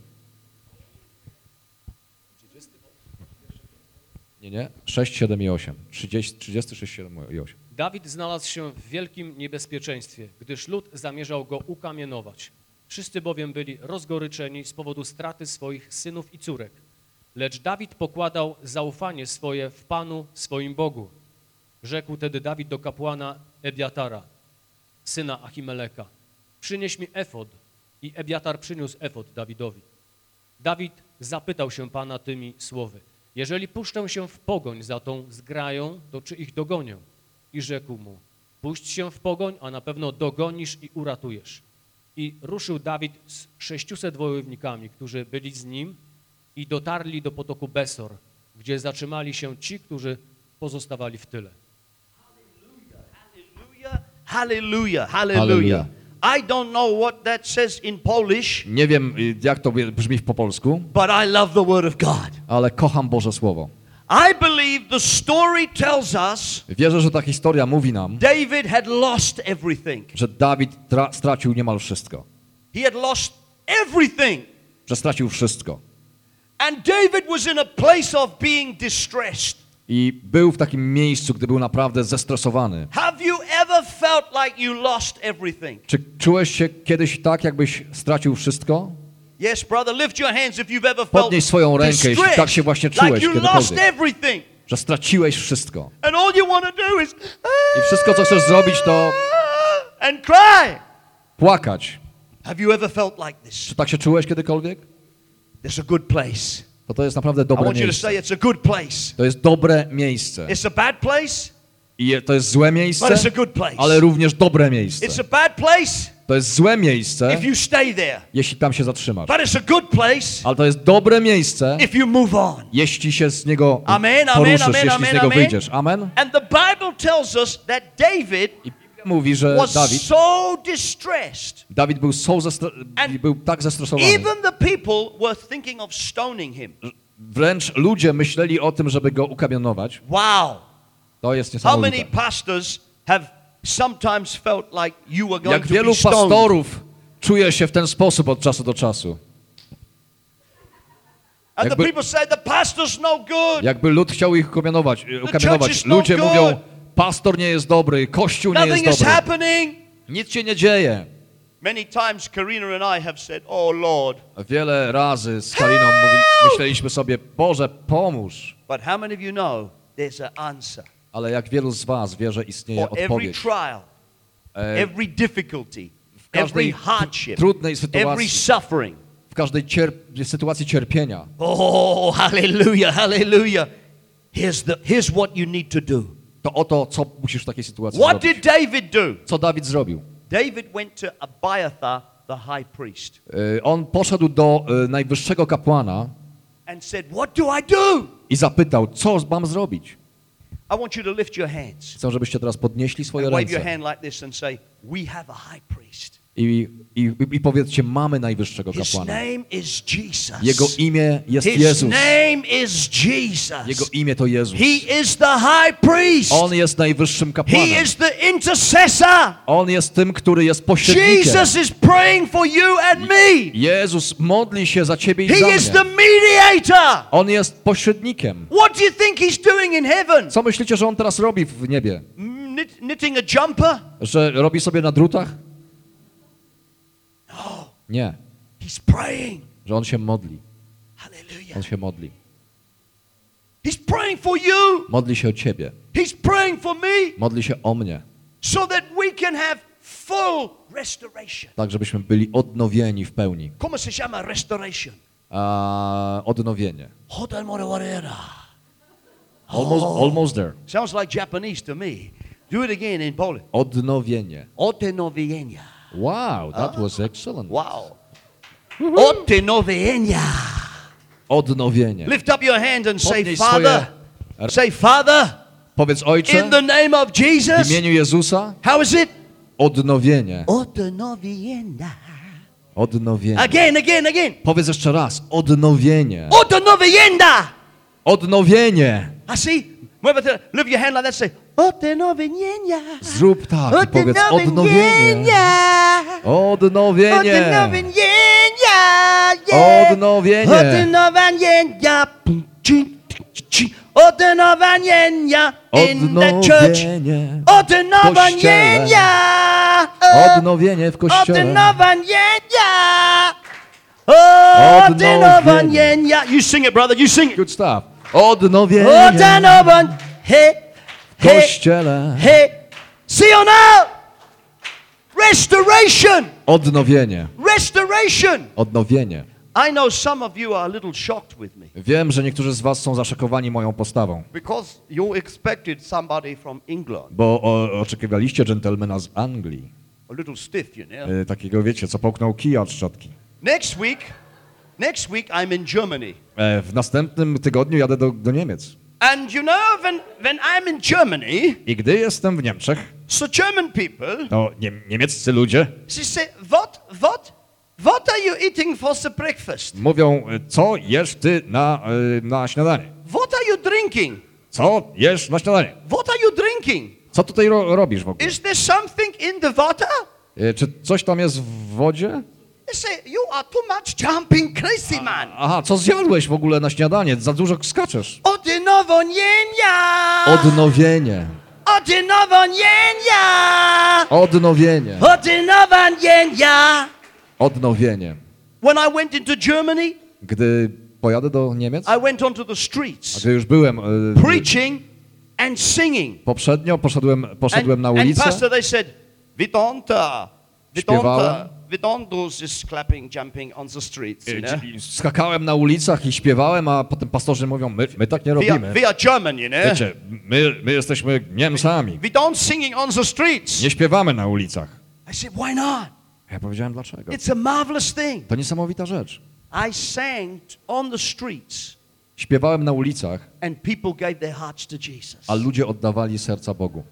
Speaker 2: Nie, nie. 6, 7 i 8. 30, 36, 7 i 8.
Speaker 5: Dawid znalazł się w wielkim niebezpieczeństwie, gdyż lud zamierzał go ukamienować. Wszyscy bowiem byli rozgoryczeni z powodu straty swoich synów i córek. Lecz Dawid pokładał zaufanie swoje w Panu, swoim Bogu. Rzekł tedy Dawid do kapłana Ebiatara, syna Achimeleka, przynieś mi efod. I Ebiatar przyniósł efod Dawidowi. Dawid zapytał się Pana tymi słowy, jeżeli puszczę się w pogoń za tą zgrają, to czy ich dogonię? i rzekł mu, puść się w pogoń, a na pewno dogonisz i uratujesz. I ruszył Dawid z 600 wojownikami, którzy byli z nim i dotarli do potoku Besor, gdzie zatrzymali się ci, którzy pozostawali w tyle.
Speaker 1: Hallelujah. Hallelujah. I don't know what that says in Polish,
Speaker 2: Nie wiem, y, jak to brzmi w popolsku,
Speaker 1: but I love the Word of God.
Speaker 2: ale kocham Boże Słowo.
Speaker 1: I believe the story tells us
Speaker 2: Wierzę, że ta historia mówi nam,
Speaker 1: David had lost everything.
Speaker 2: że Dawid tra- stracił niemal wszystko.
Speaker 1: He had lost everything.
Speaker 2: Że stracił wszystko.
Speaker 1: And David was in a place of being distressed.
Speaker 2: I był w takim miejscu, gdy był naprawdę zestresowany.
Speaker 1: Have you ever felt like you lost everything?
Speaker 2: Czy czułeś się kiedyś tak, jakbyś stracił wszystko?
Speaker 1: Yes, brother, lift your hands if you've ever felt
Speaker 2: Podnieś swoją rękę, jeśli tak się właśnie
Speaker 1: like
Speaker 2: czułeś
Speaker 1: you lost
Speaker 2: kiedykolwiek.
Speaker 1: everything.
Speaker 2: Że straciłeś wszystko.
Speaker 1: And all you want to do is
Speaker 2: I wszystko, co chcesz zrobić, to
Speaker 1: and cry.
Speaker 2: płakać.
Speaker 1: Have you ever felt like this?
Speaker 2: Czy tak się czułeś kiedykolwiek?
Speaker 1: A good place.
Speaker 2: To to jest naprawdę dobre miejsce. To jest dobre miejsce.
Speaker 1: It's a bad place,
Speaker 2: I to jest złe miejsce, ale również dobre miejsce.
Speaker 1: It's a bad place
Speaker 2: To jest złe miejsce, jeśli tam się zatrzymasz.
Speaker 1: but it's a good place
Speaker 2: Ale to jest dobre miejsce, jeśli się z niego
Speaker 1: Amen,
Speaker 2: poruszysz,
Speaker 1: amen,
Speaker 2: jeśli z niego wyjdziesz. Amen?
Speaker 1: And the Bible tells us that David
Speaker 2: I Biblia mówi, że Dawid,
Speaker 1: so distressed.
Speaker 2: Dawid był, so był tak zestresowany.
Speaker 1: Even the people were thinking of stoning him.
Speaker 2: Wręcz ludzie myśleli o tym, żeby go ukamienować.
Speaker 1: Wow.
Speaker 2: To jest
Speaker 1: How many
Speaker 2: niesamowite.
Speaker 1: pastors have sometimes felt like you were going
Speaker 2: Jak
Speaker 1: to
Speaker 2: wielu
Speaker 1: be stoned?
Speaker 2: pastorów czuje się w ten sposób od czasu do czasu. Jakby-
Speaker 1: no.
Speaker 2: Jakby lud chciał ich ukamienować,
Speaker 1: church
Speaker 2: ukamienować.
Speaker 1: no
Speaker 2: ludzie mówią, pastor nie jest dobry, kościół nie jest dobry. Nic się nie dzieje.
Speaker 1: Many times Karina and I have said, "Oh Lord."
Speaker 2: Wiele razy z Kariną myśleliśmy sobie, Boże, pomóż.
Speaker 1: But how many of you know there's an answer
Speaker 2: Ale jak wielu z was wie, że istnieje
Speaker 1: for every
Speaker 2: odpowiedź
Speaker 1: trial,
Speaker 2: e,
Speaker 1: every difficulty,
Speaker 2: w każdej
Speaker 1: every hardship,
Speaker 2: trudnej
Speaker 1: every
Speaker 2: sytuacji,
Speaker 1: suffering?
Speaker 2: w każdej cierp- sytuacji cierpienia.
Speaker 1: Oh, hallelujah, hallelujah. Here's the here's what you need to do.
Speaker 2: To oto, co musisz w takiej sytuacji
Speaker 1: What
Speaker 2: zrobić.
Speaker 1: did David do?
Speaker 2: Co Dawid zrobił?
Speaker 1: David went to Abiathar, the high priest,
Speaker 2: E, On poszedł do e, najwyższego kapłana
Speaker 1: and said, "What do I do?"
Speaker 2: i zapytał, co mam zrobić? Chcę, żebyście teraz podnieśli swoje ręce
Speaker 1: hand like this and say, "We have a high priest.
Speaker 2: i, i, i powiedzcie, mamy najwyższego kapłana. Jego imię jest
Speaker 1: His
Speaker 2: Jezus.
Speaker 1: name is Jesus.
Speaker 2: Jego imię to Jezus.
Speaker 1: He is the high priest.
Speaker 2: On jest najwyższym kapłanem.
Speaker 1: He is the intercessor.
Speaker 2: On jest tym, który jest pośrednikiem.
Speaker 1: Jesus is praying for you and me.
Speaker 2: Jezus modli się za ciebie i
Speaker 1: He
Speaker 2: za
Speaker 1: is the
Speaker 2: mnie.
Speaker 1: mediator.
Speaker 2: On jest pośrednikiem.
Speaker 1: What do you think he's doing in heaven?
Speaker 2: Co myślicie, że on teraz robi w niebie?
Speaker 1: Knit- knitting a jumper?
Speaker 2: Że robi sobie na drutach? Nie,
Speaker 1: He's praying.
Speaker 2: że on się modli.
Speaker 1: Hallelujah.
Speaker 2: On się modli.
Speaker 1: He's praying for you.
Speaker 2: Modli się o ciebie.
Speaker 1: He's praying for me
Speaker 2: Modli się o mnie.
Speaker 1: so that we can have full restoration.
Speaker 2: Tak, żebyśmy byli odnowieni w pełni.
Speaker 1: ¿Cómo se llama restoration?
Speaker 2: A, odnowienie.
Speaker 1: Hotel Morawarera.
Speaker 2: Almost, almost there.
Speaker 1: Sounds like Japanese to me. Do it again in Polish.
Speaker 2: Odnowienie.
Speaker 1: Odnowienia.
Speaker 2: Wow, that was excellent.
Speaker 1: Wow. Odnowienia.
Speaker 2: Odnowienie.
Speaker 1: Lift up your hand and say,
Speaker 2: Podnieś
Speaker 1: Father.
Speaker 2: swoje-
Speaker 1: Say, Father,
Speaker 2: Powiedz Ojcze,
Speaker 1: in the name of
Speaker 2: w
Speaker 1: Jesus.
Speaker 2: imieniu Jezusa,
Speaker 1: How is it?
Speaker 2: odnowienie.
Speaker 1: Odnowienia.
Speaker 2: Odnowienie.
Speaker 1: Again, again, again.
Speaker 2: Powiedz jeszcze raz. Odnowienie.
Speaker 1: Odnowienia.
Speaker 2: Odnowienie.
Speaker 1: I see. Whoever lift your hand like that, say, Odnowienia.
Speaker 2: Zrób tak i powiedz. Odnowienie.
Speaker 1: Odnowienia.
Speaker 2: Odnowienie.
Speaker 1: Odnowienia. Ci, ci, ci. Odnowienia in the church.
Speaker 2: Odnowienie.
Speaker 1: Odnowienia.
Speaker 2: Odnowienie w kościele.
Speaker 1: Odnowienia.
Speaker 2: Odnowienia.
Speaker 1: Odnowienia. You sing it, brother. You sing it.
Speaker 2: Good stuff. Odnowienie
Speaker 1: Odnowienia. Hey,
Speaker 2: w
Speaker 1: hey,
Speaker 2: kościele.
Speaker 1: hey. See or no? Restoration.
Speaker 2: Odnowienie.
Speaker 1: Restoration.
Speaker 2: Odnowienie.
Speaker 1: I know some of you are a little shocked with me
Speaker 2: Wiem, że niektórzy z was są zaszokowani moją postawą,
Speaker 1: because you expected somebody from England,
Speaker 2: bo o, oczekiwaliście dżentelmena z Anglii.
Speaker 1: a little stiff, you know.
Speaker 2: E, takiego, wiecie, co połknął kija od szczotki.
Speaker 1: Next week, next week I'm in Germany.
Speaker 2: E, w następnym tygodniu jadę do, do Niemiec.
Speaker 1: And you know, when, when I'm in Germany,
Speaker 2: I gdy jestem w Niemczech,
Speaker 1: so German people,
Speaker 2: to nie, niemieccy ludzie
Speaker 1: they say, what, what, what are you eating for the breakfast?
Speaker 2: mówią, co jesz ty na, e, na śniadanie?
Speaker 1: What are you drinking?
Speaker 2: Co jesz na śniadanie?
Speaker 1: What are you drinking?
Speaker 2: Co tutaj ro robisz w ogóle?
Speaker 1: Is there something in the water?
Speaker 2: E, czy coś tam jest w wodzie?
Speaker 1: Say, you are too much jumping crazy, man.
Speaker 2: Aha, co zjadłeś w ogóle na śniadanie? Za dużo skaczesz.
Speaker 1: Odnowonienia!
Speaker 2: Odnowienie.
Speaker 1: Odnowonienia!
Speaker 2: Odnowienie.
Speaker 1: Odnowonienia!
Speaker 2: Odnowienie.
Speaker 1: When I went into Germany,
Speaker 2: Gdy pojadę do Niemiec,
Speaker 1: I went onto the streets
Speaker 2: gdy już byłem e,
Speaker 1: preaching and singing.
Speaker 2: poprzednio, poszedłem, poszedłem
Speaker 1: And,
Speaker 2: na
Speaker 1: and
Speaker 2: ulicę.
Speaker 1: pastor, they said, Vidonta,
Speaker 2: Śpiewałem.
Speaker 1: Vidontus is clapping, jumping on the streets, you know?
Speaker 2: i skakałem na ulicach i śpiewałem, a potem pastorzy mówią, my, my tak nie
Speaker 1: We are,
Speaker 2: robimy.
Speaker 1: we are German, you know?
Speaker 2: Wiecie, my, my jesteśmy Niemcami.
Speaker 1: We don't singing on the streets.
Speaker 2: Nie śpiewamy na ulicach.
Speaker 1: I said, why not?
Speaker 2: Ja powiedziałem, dlaczego?
Speaker 1: It's a marvelous thing.
Speaker 2: To niesamowita rzecz.
Speaker 1: I sang on the streets
Speaker 2: Śpiewałem na ulicach,
Speaker 1: and people gave their hearts to Jesus.
Speaker 2: a ludzie oddawali serca Bogu.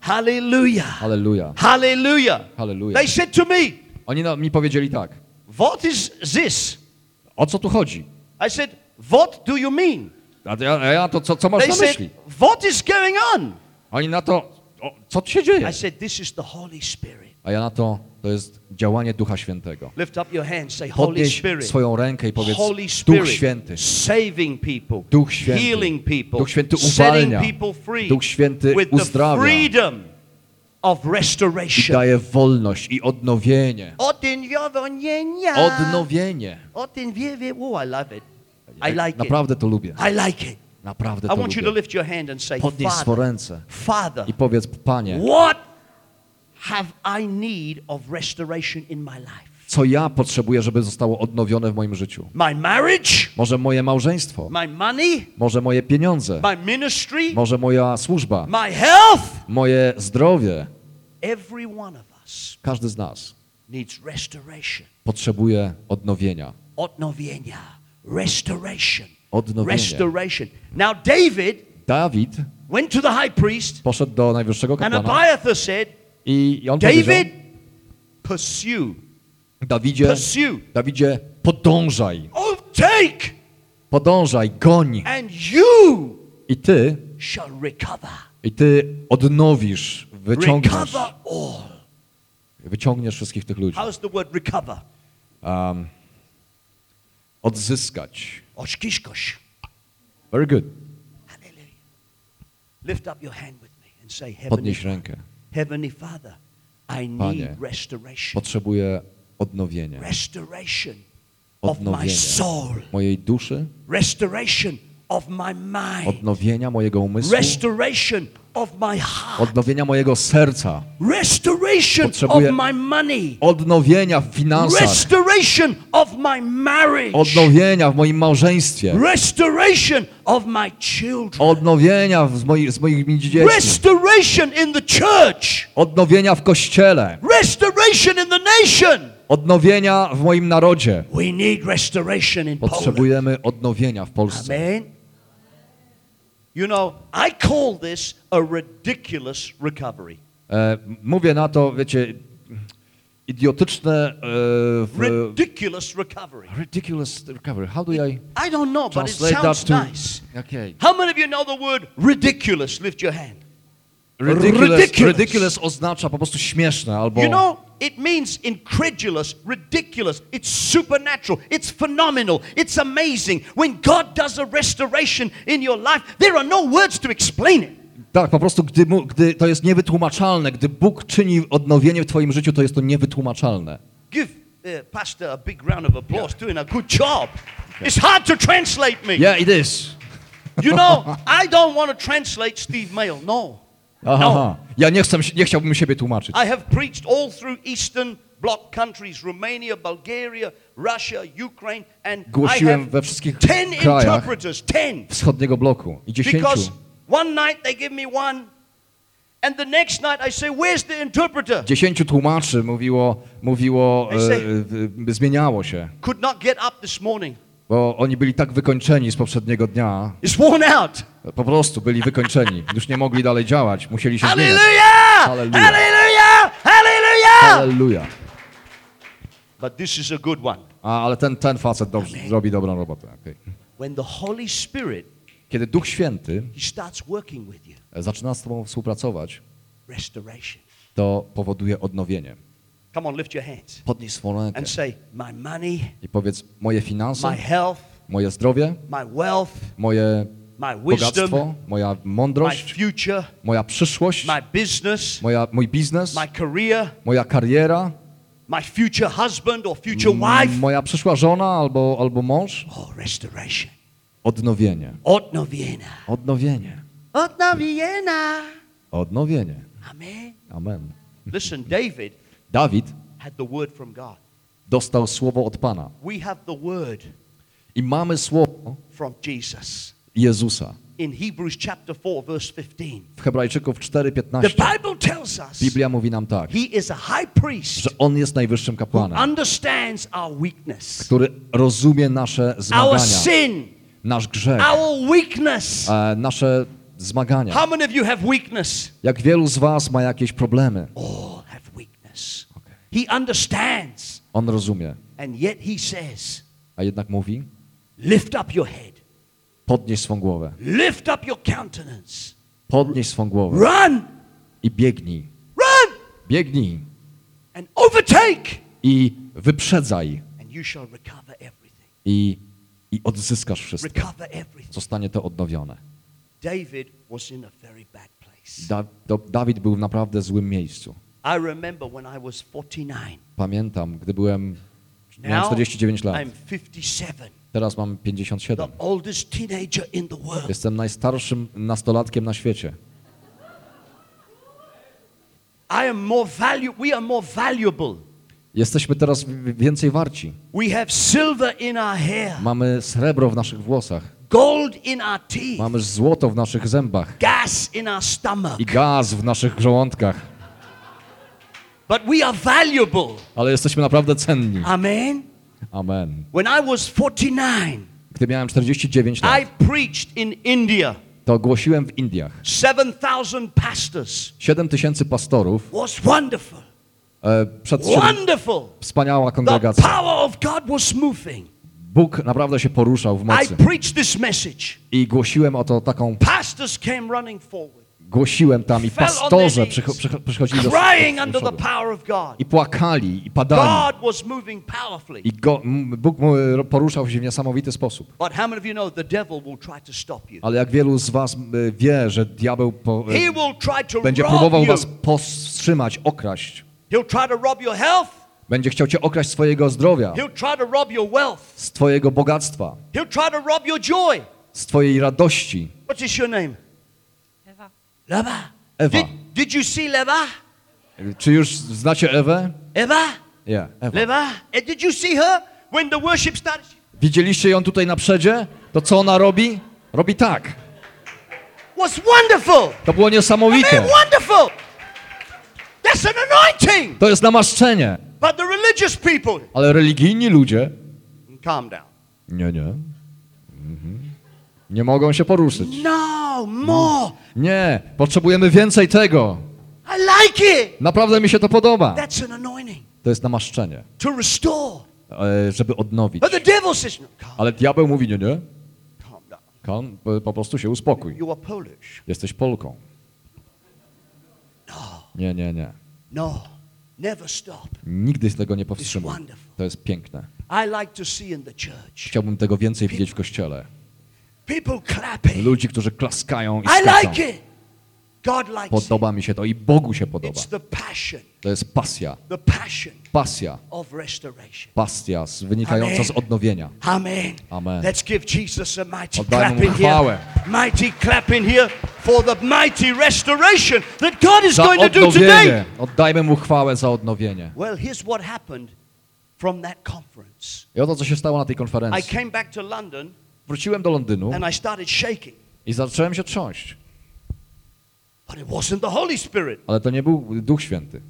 Speaker 1: Hallelujah.
Speaker 2: Halleluja.
Speaker 1: Hallelujah.
Speaker 2: Halleluja.
Speaker 1: They said to me,
Speaker 2: Oni na, mi powiedzieli tak,
Speaker 1: what is this?
Speaker 2: o co tu chodzi?
Speaker 1: I said, what do you mean?
Speaker 2: A ja, a ja to co, co masz
Speaker 1: They
Speaker 2: na myśli?
Speaker 1: said, what is going on?
Speaker 2: Oni na to, o, co tu się dzieje?
Speaker 1: I said, this is the Holy Spirit.
Speaker 2: A ja na to, to jest działanie Ducha Świętego.
Speaker 1: Lift up your hand, say, Holy Spirit.
Speaker 2: swoją rękę i powiedz,
Speaker 1: Holy
Speaker 2: Duch
Speaker 1: Spirit,
Speaker 2: Święty.
Speaker 1: saving people,
Speaker 2: Duch Święty.
Speaker 1: healing people,
Speaker 2: Duch Święty
Speaker 1: setting
Speaker 2: uwalnia.
Speaker 1: people free
Speaker 2: Duch Święty
Speaker 1: with the
Speaker 2: uzdrawia.
Speaker 1: freedom of
Speaker 2: I
Speaker 1: restoration.
Speaker 2: daje wolność i odnowienie. Odnowienie.
Speaker 1: Odnowienie. Oh, I love it. I like it.
Speaker 2: Naprawdę to lubię.
Speaker 1: I like it.
Speaker 2: Naprawdę
Speaker 1: I
Speaker 2: to
Speaker 1: want you to
Speaker 2: lubię.
Speaker 1: lift your hand and say,
Speaker 2: Podnieś swoje ręce
Speaker 1: Father,
Speaker 2: i powiedz, Panie,
Speaker 1: what have I need of restoration in my life?
Speaker 2: co ja potrzebuję, żeby zostało odnowione w moim życiu?
Speaker 1: My marriage,
Speaker 2: Może moje małżeństwo?
Speaker 1: my money,
Speaker 2: Może moje pieniądze?
Speaker 1: my ministry,
Speaker 2: Może moja służba?
Speaker 1: my health.
Speaker 2: Moje zdrowie?
Speaker 1: Every one of us
Speaker 2: Każdy z nas
Speaker 1: needs restoration.
Speaker 2: potrzebuje odnowienia.
Speaker 1: Odnowienia. Restoration.
Speaker 2: Odnowienia.
Speaker 1: Restoration. Now David
Speaker 2: Dawid
Speaker 1: went to the high priest
Speaker 2: poszedł do najwyższego
Speaker 1: and
Speaker 2: kapłana
Speaker 1: Abiathar said,
Speaker 2: i on powiedział,
Speaker 1: David, pursue.
Speaker 2: Dawidzie,
Speaker 1: Pursue.
Speaker 2: Dawidzie, podążaj,
Speaker 1: Oh, take
Speaker 2: podążaj, goń
Speaker 1: and you
Speaker 2: i ty,
Speaker 1: shall recover.
Speaker 2: i ty odnowisz, wyciągniesz, wyciągniesz wszystkich tych ludzi.
Speaker 1: How's the word recover?
Speaker 2: Um, odzyskać. Very good.
Speaker 1: Hallelujah. Lift up your hand with me and say, Heavenly,
Speaker 2: Podnieś rękę.
Speaker 1: Heavenly Father, I
Speaker 2: Panie,
Speaker 1: need restoration.
Speaker 2: Potrzebuję odnowienia.
Speaker 1: Restoration of my
Speaker 2: Odnowienia
Speaker 1: soul.
Speaker 2: mojej duszy,
Speaker 1: Restoration.
Speaker 2: Odnowienia mojego umysłu,
Speaker 1: Restoration of my heart.
Speaker 2: odnowienia mojego serca,
Speaker 1: Restoration of
Speaker 2: Potrzebuję-
Speaker 1: my money.
Speaker 2: odnowienia w finansach,
Speaker 1: Restoration of my marriage.
Speaker 2: odnowienia w moim małżeństwie,
Speaker 1: Restoration of my children.
Speaker 2: odnowienia z, moi, z moimi dziećmi,
Speaker 1: Restoration in the church.
Speaker 2: odnowienia w kościele,
Speaker 1: Restoration in the nation.
Speaker 2: odnowienia w moim narodzie.
Speaker 1: We need restoration in Poland.
Speaker 2: Potrzebujemy odnowienia w Polsce.
Speaker 1: Amen. You know, I call this a ridiculous recovery.
Speaker 2: E, mówię na to, wiecie, idiotyczne e, w,
Speaker 1: Ridiculous recovery.
Speaker 2: ridiculous recovery. How do I
Speaker 1: I don't know, but it sounds
Speaker 2: to
Speaker 1: nice.
Speaker 2: Okay.
Speaker 1: How many of you know the word ridiculous? Lift your hand.
Speaker 2: Ridiculous,
Speaker 1: Ridiculous.
Speaker 2: ridiculous oznacza po prostu śmieszne albo
Speaker 1: You know, it means incredulous, ridiculous. It's supernatural. It's phenomenal. It's amazing. When God does a restoration in your life, there are no words to explain it.
Speaker 2: tak, po prostu gdy, gdy to jest niewytłumaczalne, gdy Bóg czyni odnowienie w twoim życiu, to jest to niewytłumaczalne.
Speaker 1: Give uh, Pastor a big round of applause, doing a good job. It's hard to translate me.
Speaker 2: Yeah, it is.
Speaker 1: You know, I don't want to translate Steve Mail. No.
Speaker 2: Aha,
Speaker 1: No.
Speaker 2: aha. Ja nie, chcę, nie chciałbym siebie tłumaczyć.
Speaker 1: I have preached all through Eastern bloc countries Romania, Bulgaria, Russia, Ukraine, and I
Speaker 2: Głosiłem
Speaker 1: have
Speaker 2: we wszystkich
Speaker 1: 10
Speaker 2: krajach
Speaker 1: interpreters. 10.
Speaker 2: wschodniego bloku i dziesięciu.
Speaker 1: Because one night they give me one, and the next night I say, Where's the interpreter?
Speaker 2: Dziesięciu tłumaczy mówiło, mówiło
Speaker 1: I say-
Speaker 2: e, e, zmieniało się,
Speaker 1: Could not get up this morning.
Speaker 2: Bo oni byli tak wykończeni z poprzedniego dnia,
Speaker 1: It's worn out.
Speaker 2: po prostu byli wykończeni, już nie mogli dalej działać, musieli się zmieniać.
Speaker 1: Hallelujah!
Speaker 2: Hallelujah.
Speaker 1: Hallelujah! Hallelujah!
Speaker 2: Halleluja.
Speaker 1: But this is a good one.
Speaker 2: A, ale ten, ten facet dobrze, zrobi dobrą robotę. okej.
Speaker 1: When the Holy Spirit,
Speaker 2: Kiedy Duch Święty
Speaker 1: He starts working with you,
Speaker 2: zaczyna z Tobą współpracować,
Speaker 1: restoration.
Speaker 2: to powoduje odnowienie.
Speaker 1: Come on, lift your hands
Speaker 2: Podnieś swoją rękę
Speaker 1: and say, My money,
Speaker 2: i powiedz, moje finanse,
Speaker 1: my health,
Speaker 2: moje zdrowie,
Speaker 1: my wealth,
Speaker 2: moje
Speaker 1: my
Speaker 2: bogactwo,
Speaker 1: wisdom,
Speaker 2: moja
Speaker 1: my
Speaker 2: mądrość,
Speaker 1: future,
Speaker 2: moja przyszłość,
Speaker 1: my business,
Speaker 2: moja, mój biznes,
Speaker 1: my career,
Speaker 2: moja kariera,
Speaker 1: my future husband or future wife.
Speaker 2: moja przyszła żona albo, albo mąż.
Speaker 1: Oh, restoration.
Speaker 2: Odnowienie.
Speaker 1: Odnowienia.
Speaker 2: Odnowienie.
Speaker 1: Odnowienia.
Speaker 2: Odnowienie.
Speaker 1: Amen.
Speaker 2: Amen.
Speaker 1: Listen, David
Speaker 2: Dawid
Speaker 1: the
Speaker 2: dostał słowo od Pana.
Speaker 1: The
Speaker 2: I mamy słowo
Speaker 1: from Jesus.
Speaker 2: Jezusa.
Speaker 1: In Hebrews chapter 4, verse 15,
Speaker 2: W Hebrajczyków
Speaker 1: the
Speaker 2: 4:15
Speaker 1: Bible tells us
Speaker 2: Biblia mówi nam tak,
Speaker 1: he is a high priest
Speaker 2: że On jest najwyższym
Speaker 1: who
Speaker 2: kapłanem,
Speaker 1: understands our weakness,
Speaker 2: który rozumie nasze
Speaker 1: our
Speaker 2: zmagania,
Speaker 1: sin,
Speaker 2: nasz grzech,
Speaker 1: our weakness.
Speaker 2: e, nasze zmagania.
Speaker 1: How many of you have weakness?
Speaker 2: Jak wielu z was ma jakieś problemy?
Speaker 1: All have weakness. He understands.
Speaker 2: On rozumie,
Speaker 1: And yet he says,
Speaker 2: a jednak mówi,
Speaker 1: lift up your head,
Speaker 2: podnieś swą głowę,
Speaker 1: lift up your countenance,
Speaker 2: podnieś swą głowę
Speaker 1: run,
Speaker 2: i biegnij,
Speaker 1: run,
Speaker 2: biegnij
Speaker 1: and overtake,
Speaker 2: i wyprzedzaj
Speaker 1: and you shall recover everything.
Speaker 2: i, i odzyskasz wszystko.
Speaker 1: Recover everything.
Speaker 2: Zostanie to odnowione.
Speaker 1: David was in a very bad place.
Speaker 2: Da, Dawid był w naprawdę złym miejscu.
Speaker 1: I remember when I was 49.
Speaker 2: Pamiętam, gdy byłem, miałem
Speaker 1: Now
Speaker 2: 49 lat,
Speaker 1: I'm 57,
Speaker 2: teraz mam
Speaker 1: the
Speaker 2: 57.
Speaker 1: oldest teenager in the world.
Speaker 2: Jestem najstarszym nastolatkiem na świecie.
Speaker 1: I am more valu- we are more valuable.
Speaker 2: Jesteśmy teraz więcej warci.
Speaker 1: We have silver in our hair,
Speaker 2: Mamy srebro w naszych włosach,
Speaker 1: gold in our teeth,
Speaker 2: mamy złoto w naszych zębach
Speaker 1: gas in our stomach.
Speaker 2: i gaz w naszych żołądkach,
Speaker 1: But we are valuable.
Speaker 2: ale jesteśmy naprawdę cenni.
Speaker 1: Amen.
Speaker 2: Amen.
Speaker 1: When I was 49,
Speaker 2: Gdy miałem 49 lat,
Speaker 1: I preached in India.
Speaker 2: to głosiłem w Indiach.
Speaker 1: 7,000 pastors.
Speaker 2: 7 tysięcy pastorów,
Speaker 1: Was wonderful.
Speaker 2: e, przed
Speaker 1: Wonderful.
Speaker 2: wspaniała
Speaker 1: The
Speaker 2: kongregacja.
Speaker 1: power of God was moving.
Speaker 2: Bóg naprawdę się poruszał w
Speaker 1: I
Speaker 2: mocy.
Speaker 1: preached this message.
Speaker 2: I głosiłem o to taką,
Speaker 1: Pastors came running forward,
Speaker 2: głosiłem tam i pastorze przychodzili do. I płakali, i padali. I go, Bóg mu- poruszał się w niesamowity sposób. Ale jak wielu z was m, wie, że diabeł po,
Speaker 1: to
Speaker 2: będzie próbował was powstrzymać, okraść. Będzie chciał cię okraść swojego zdrowia, z twojego bogactwa, z twojej radości.
Speaker 1: What is your name? Leva.
Speaker 2: Ewa.
Speaker 1: Did, did you see Leva?
Speaker 2: Czy już znacie Ewę?
Speaker 1: Eva?
Speaker 2: Nie, Ewa.
Speaker 1: Leva? Eh, Did you see her when the worship started?
Speaker 2: Widzieliście ją tutaj na przedzie? To co ona robi? Robi tak.
Speaker 1: Was wonderful.
Speaker 2: To było niesamowite.
Speaker 1: Man, wonderful. That's an anointing.
Speaker 2: To jest namaszczenie.
Speaker 1: But the religious people,
Speaker 2: Ale religijni ludzie
Speaker 1: calm down.
Speaker 2: nie, nie. Nie mogą się poruszyć.
Speaker 1: No, more.
Speaker 2: Nie, potrzebujemy więcej tego.
Speaker 1: I like it.
Speaker 2: Naprawdę mi się to podoba.
Speaker 1: That's an anointing
Speaker 2: To jest namaszczenie,
Speaker 1: to restore.
Speaker 2: e, żeby odnowić.
Speaker 1: But the devil says, no,
Speaker 2: Ale diabeł mówi, nie, nie,
Speaker 1: calm
Speaker 2: po- prostu się uspokój.
Speaker 1: You are Polish.
Speaker 2: Jesteś Polką. Nie, nie, nie.
Speaker 1: No, never stop.
Speaker 2: Nigdy tego nie powstrzymuj. To jest piękne.
Speaker 1: I like to see in the church
Speaker 2: Chciałbym tego więcej widzieć w kościele.
Speaker 1: People clapping.
Speaker 2: Ludzi, którzy klaskają i
Speaker 1: I
Speaker 2: skaczą.
Speaker 1: like it. God likes it.
Speaker 2: Podoba mi się to i Bogu się podoba.
Speaker 1: It's the passion,
Speaker 2: To jest pasja.
Speaker 1: the passion
Speaker 2: Pasja.
Speaker 1: of restoration.
Speaker 2: Pasja z- wynikająca z odnowienia.
Speaker 1: Amen.
Speaker 2: Amen.
Speaker 1: Let's give Jesus a mighty clap in here. Mighty clap in here for the mighty restoration that God is going to do today.
Speaker 2: Oddajmy mu chwałę za odnowienie.
Speaker 1: Well, here's what happened from that conference.
Speaker 2: I oto, co się stało na tej
Speaker 1: I
Speaker 2: konferencji.
Speaker 1: came back to London
Speaker 2: Wróciłem do Londynu
Speaker 1: and I started shaking.
Speaker 2: i zacząłem się trząść.
Speaker 1: But it wasn't the Holy Spirit.
Speaker 2: Ale to nie był Duch Święty.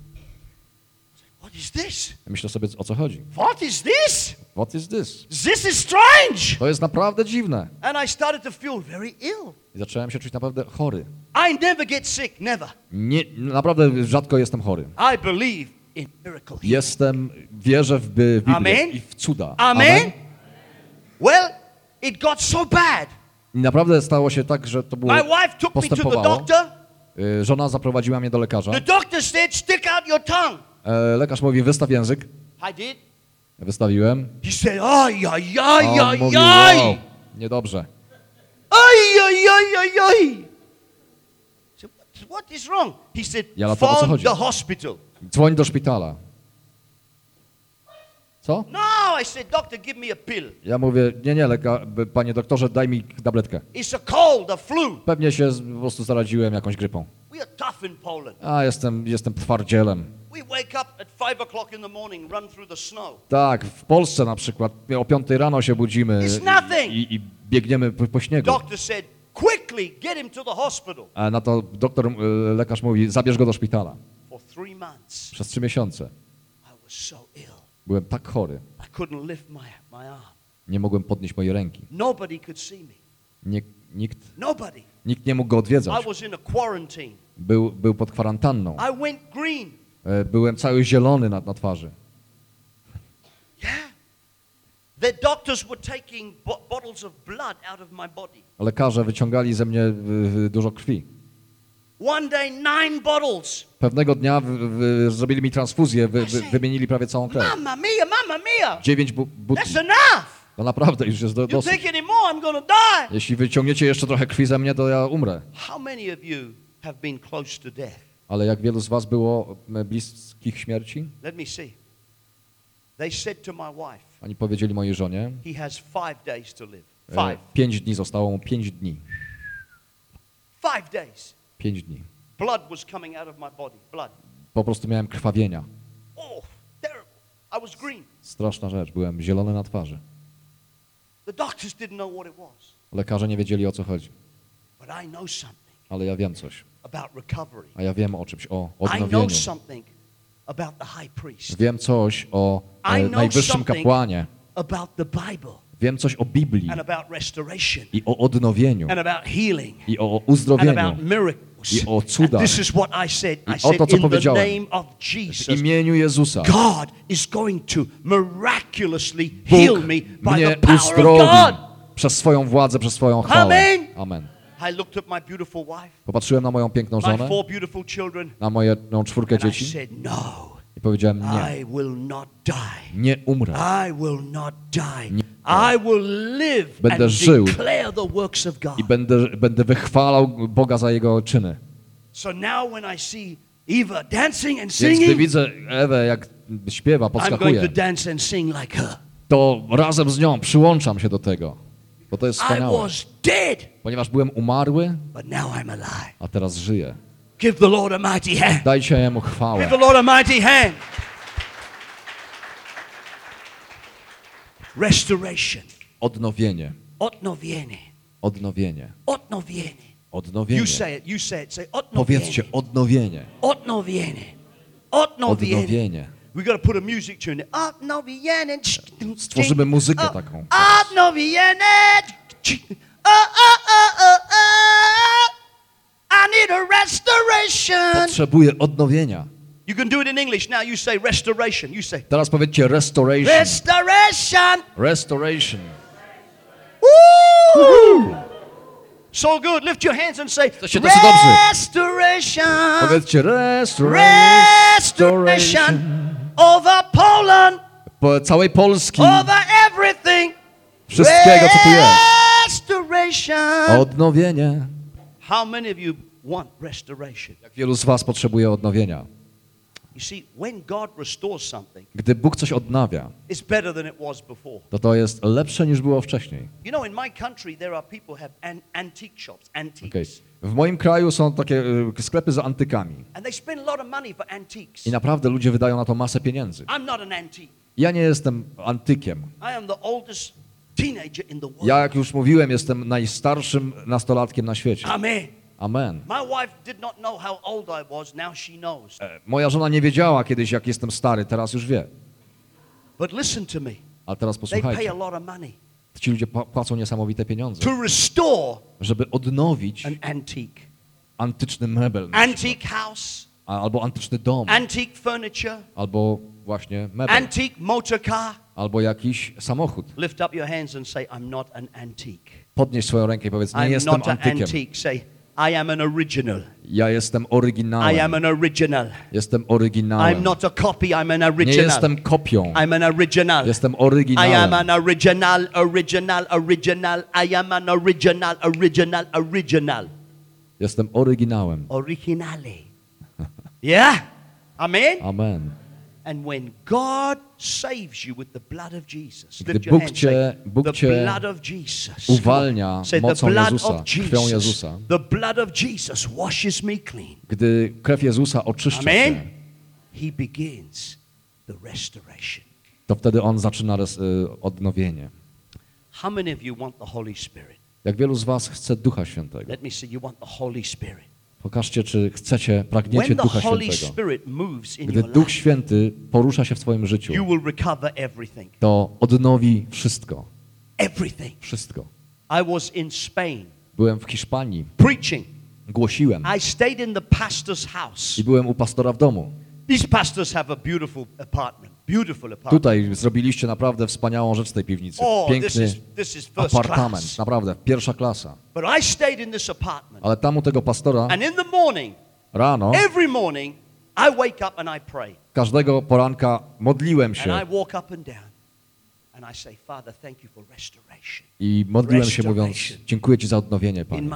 Speaker 1: What is this?
Speaker 2: Myślę sobie, o co chodzi.
Speaker 1: What is this?
Speaker 2: What is this?
Speaker 1: This is strange.
Speaker 2: To jest naprawdę dziwne.
Speaker 1: And I started to feel very ill.
Speaker 2: I zacząłem się czuć naprawdę chory.
Speaker 1: I never get sick, never.
Speaker 2: Nie, naprawdę rzadko jestem chory.
Speaker 1: I believe in miracle.
Speaker 2: Jestem, wierzę w, w Biblię
Speaker 1: Amen.
Speaker 2: i w cuda.
Speaker 1: Amen. Well, it got so bad.
Speaker 2: I naprawdę stało się tak, że to było
Speaker 1: My wife took me to the
Speaker 2: postępowało.
Speaker 1: doctor.
Speaker 2: Y, Żona zaprowadziła mnie do lekarza.
Speaker 1: The doctor said, stick out your tongue.
Speaker 2: E, Lekarz mówi, wystaw język.
Speaker 1: I did.
Speaker 2: Wystawiłem.
Speaker 1: He said, ay,
Speaker 2: A on
Speaker 1: ay,
Speaker 2: mówi, wow, niedobrze.
Speaker 1: Ay, ay, ay. I said, what, what is wrong? He said,
Speaker 2: Ja o co
Speaker 1: phone
Speaker 2: chodzi?
Speaker 1: the hospital.
Speaker 2: Dzwoń do szpitala. Co?
Speaker 1: No, I said, doctor, give me a pill.
Speaker 2: Ja mówię, nie, nie, leka, panie doktorze, daj mi tabletkę.
Speaker 1: It's a cold, a flu.
Speaker 2: Pewnie się po prostu zaraziłem jakąś grypą.
Speaker 1: We are tough in Poland.
Speaker 2: A, jestem, jestem twardzielem.
Speaker 1: We wake up at 5 o'clock in the morning, run through the snow.
Speaker 2: Tak, w Polsce na przykład o 5 rano się budzimy
Speaker 1: It's nothing.
Speaker 2: i, i biegniemy po, po śniegu.
Speaker 1: Doctor said, quickly get him to the hospital.
Speaker 2: A na to doktor, y, lekarz mówi, zabierz go do szpitala.
Speaker 1: For three months,
Speaker 2: Przez trzy miesiące.
Speaker 1: I was so.
Speaker 2: Byłem tak chory. Nie mogłem podnieść mojej ręki. Nikt, nikt nie mógł go odwiedzać. Był, był pod kwarantanną. E, Byłem cały zielony na, na twarzy. Lekarze wyciągali ze mnie dużo krwi.
Speaker 1: One day, nine bottles.
Speaker 2: Pewnego dnia w, w, zrobili mi transfuzję, wy, wy, wymienili prawie całą krew.
Speaker 1: Mamma mia, mamma mia.
Speaker 2: Dziewięć bu, butli.
Speaker 1: That's enough.
Speaker 2: To naprawdę już jest do, dosyć. Jeśli wyciągniecie jeszcze trochę krwi ze mnie, to ja umrę.
Speaker 1: How many of you have been close to death?
Speaker 2: Ale jak wielu z was było bliskich śmierci?
Speaker 1: Let me see. They said to my wife,
Speaker 2: Oni powiedzieli mojej żonie,
Speaker 1: he has five days to live.
Speaker 2: e, pięć dni, zostało mu pięć dni.
Speaker 1: Five days.
Speaker 2: Pięć dni.
Speaker 1: Blood was coming out of my body. Blood.
Speaker 2: Po prostu miałem krwawienia.
Speaker 1: Oh, terrible. I was green.
Speaker 2: Straszna rzecz, byłem zielony na twarzy.
Speaker 1: The doctors didn't know what it was.
Speaker 2: Lekarze nie wiedzieli o co chodzi.
Speaker 1: But I know something
Speaker 2: Ale ja wiem coś.
Speaker 1: about recovery.
Speaker 2: A ja wiem o czymś, o
Speaker 1: I know
Speaker 2: odnowieniu.
Speaker 1: something about the high priest.
Speaker 2: Wiem coś o
Speaker 1: I
Speaker 2: e,
Speaker 1: know
Speaker 2: najwyższym
Speaker 1: something
Speaker 2: kapłanie.
Speaker 1: about the Bible
Speaker 2: Wiem coś o Biblii i o odnowieniu i o uzdrowieniu. I o cudach.
Speaker 1: I said
Speaker 2: oto, co powiedziałem. W imieniu Jezusa
Speaker 1: God is going to miraculously heal me by
Speaker 2: mnie
Speaker 1: the power of
Speaker 2: uzdrowi
Speaker 1: God.
Speaker 2: przez swoją władzę, przez swoją chwałę.
Speaker 1: Amen.
Speaker 2: Amen.
Speaker 1: I looked at my beautiful wife,
Speaker 2: Popatrzyłem na moją piękną
Speaker 1: my
Speaker 2: żonę,
Speaker 1: four beautiful children,
Speaker 2: na moją czwórkę dzieci
Speaker 1: said, No,
Speaker 2: i powiedziałem nie, nie umrę. Nie. Będę żył. I będę, będę wychwalał Boga za Jego czyny.
Speaker 1: So now when I see Eva dancing and
Speaker 2: Więc gdy
Speaker 1: singing,
Speaker 2: widzę Ewę, jak śpiewa, podskakuje,
Speaker 1: like
Speaker 2: to razem z nią przyłączam się do tego. Bo to jest wspaniałe. Ponieważ byłem umarły, a teraz żyję.
Speaker 1: Give the Lord a mighty hand.
Speaker 2: Dajcie Jemu
Speaker 1: Give
Speaker 2: chwałę.
Speaker 1: the Lord a mighty hand. Restoration.
Speaker 2: Odnowienie.
Speaker 1: Odnowienie.
Speaker 2: Odnowienie.
Speaker 1: Odnowienie.
Speaker 2: Odnowienie.
Speaker 1: You say it. You say it. Say odnowienie.
Speaker 2: Powiedzcie odnowienie.
Speaker 1: Odnowienie. Odnowienie.
Speaker 2: Odnowienie.
Speaker 1: We got to put a music tune. Odnowienie.
Speaker 2: Stworzymy muzykę taką.
Speaker 1: Odnowienie. O, o, o, o, o. I need a restoration.
Speaker 2: Potrzebuję odnowienia.
Speaker 1: You can do it in English. Now you say restoration. You say
Speaker 2: Teraz powiedzcie restoration.
Speaker 1: restoration.
Speaker 2: Restoration.
Speaker 1: Woo! So good. Lift your hands and say restoration.
Speaker 2: Powiedzcie restoration.
Speaker 1: Restoration over Poland,
Speaker 2: Po całej Polski.
Speaker 1: over everything.
Speaker 2: Wszystkiego, co tu jest.
Speaker 1: Restoration.
Speaker 2: Odnowienie.
Speaker 1: How many of you?
Speaker 2: Jak wielu z was potrzebuje odnowienia?
Speaker 1: You see, when God restores something,
Speaker 2: Gdy Bóg coś odnawia,
Speaker 1: it's better than it was before.
Speaker 2: to to jest lepsze niż było wcześniej. Okay. W moim kraju są takie y, sklepy z antykami. I naprawdę ludzie wydają na to masę pieniędzy. Ja nie jestem antykiem.
Speaker 1: I am the oldest teenager in the world.
Speaker 2: Ja, jak już mówiłem, jestem najstarszym nastolatkiem na świecie.
Speaker 1: Amen.
Speaker 2: Amen.
Speaker 1: My wife did not know how old I was. Now she knows.
Speaker 2: Moja żona nie wiedziała kiedyś, jak jestem stary, teraz już wie.
Speaker 1: But listen to me.
Speaker 2: Ale teraz
Speaker 1: They pay a
Speaker 2: posłuchajcie.
Speaker 1: lot of money
Speaker 2: Ci ludzie pła- płacą niesamowite pieniądze,
Speaker 1: to restore
Speaker 2: żeby odnowić
Speaker 1: an antique.
Speaker 2: antyczny mebel.
Speaker 1: Antique house,
Speaker 2: Albo antyczny dom.
Speaker 1: antique furniture,
Speaker 2: Albo właśnie mebel.
Speaker 1: antique motor car.
Speaker 2: Albo jakiś samochód.
Speaker 1: Lift up your hands and say, I'm not an antique.
Speaker 2: Podnieś swoją rękę i powiedz, nie
Speaker 1: I'm
Speaker 2: jestem
Speaker 1: not an
Speaker 2: antykiem.
Speaker 1: antique. Say, I am an original.
Speaker 2: Ja jestem
Speaker 1: I am
Speaker 2: oryginałem.
Speaker 1: an original.
Speaker 2: Jestem
Speaker 1: I'm
Speaker 2: oryginałem.
Speaker 1: not a copy, I'm an
Speaker 2: Nie
Speaker 1: original.
Speaker 2: jestem kopią.
Speaker 1: I'm an original.
Speaker 2: Jestem
Speaker 1: I am
Speaker 2: oryginałem.
Speaker 1: an original, original, original. I am an original, original, original.
Speaker 2: Jestem oryginałem.
Speaker 1: Originale. Yeah? Amen?
Speaker 2: Amen.
Speaker 1: And when God saves you with the blood of Jesus,
Speaker 2: Gdy Bóg cię- Bóg cię uwalnia mocą Jezusa, krwią. Jezusa.
Speaker 1: The blood of Jesus washes me clean.
Speaker 2: Gdy krew Jezusa oczyszcza
Speaker 1: Amen?
Speaker 2: cię,
Speaker 1: He begins the restoration.
Speaker 2: to wtedy On zaczyna y, odnowienie.
Speaker 1: How many of you want the Holy Spirit?
Speaker 2: Jak wielu z was chce Ducha Świętego?
Speaker 1: Let me see. You want the Holy Spirit.
Speaker 2: Pokażcie, czy chcecie, pragniecie Ducha Świętego. Gdy Duch Święty porusza się w twoim życiu, to odnowi wszystko. Wszystko. Byłem w Hiszpanii, głosiłem
Speaker 1: I stayed in the pastor's house.
Speaker 2: i byłem u pastora w domu.
Speaker 1: These pastors have a beautiful apartment.
Speaker 2: Tutaj zrobiliście naprawdę wspaniałą rzecz w tej piwnicy.
Speaker 1: Oh,
Speaker 2: Piękny apartament, naprawdę, pierwsza klasa. Ale tam u tego pastora rano, każdego poranka modliłem się.
Speaker 1: I
Speaker 2: modliłem się mówiąc, dziękuję Ci za odnowienie, Panie.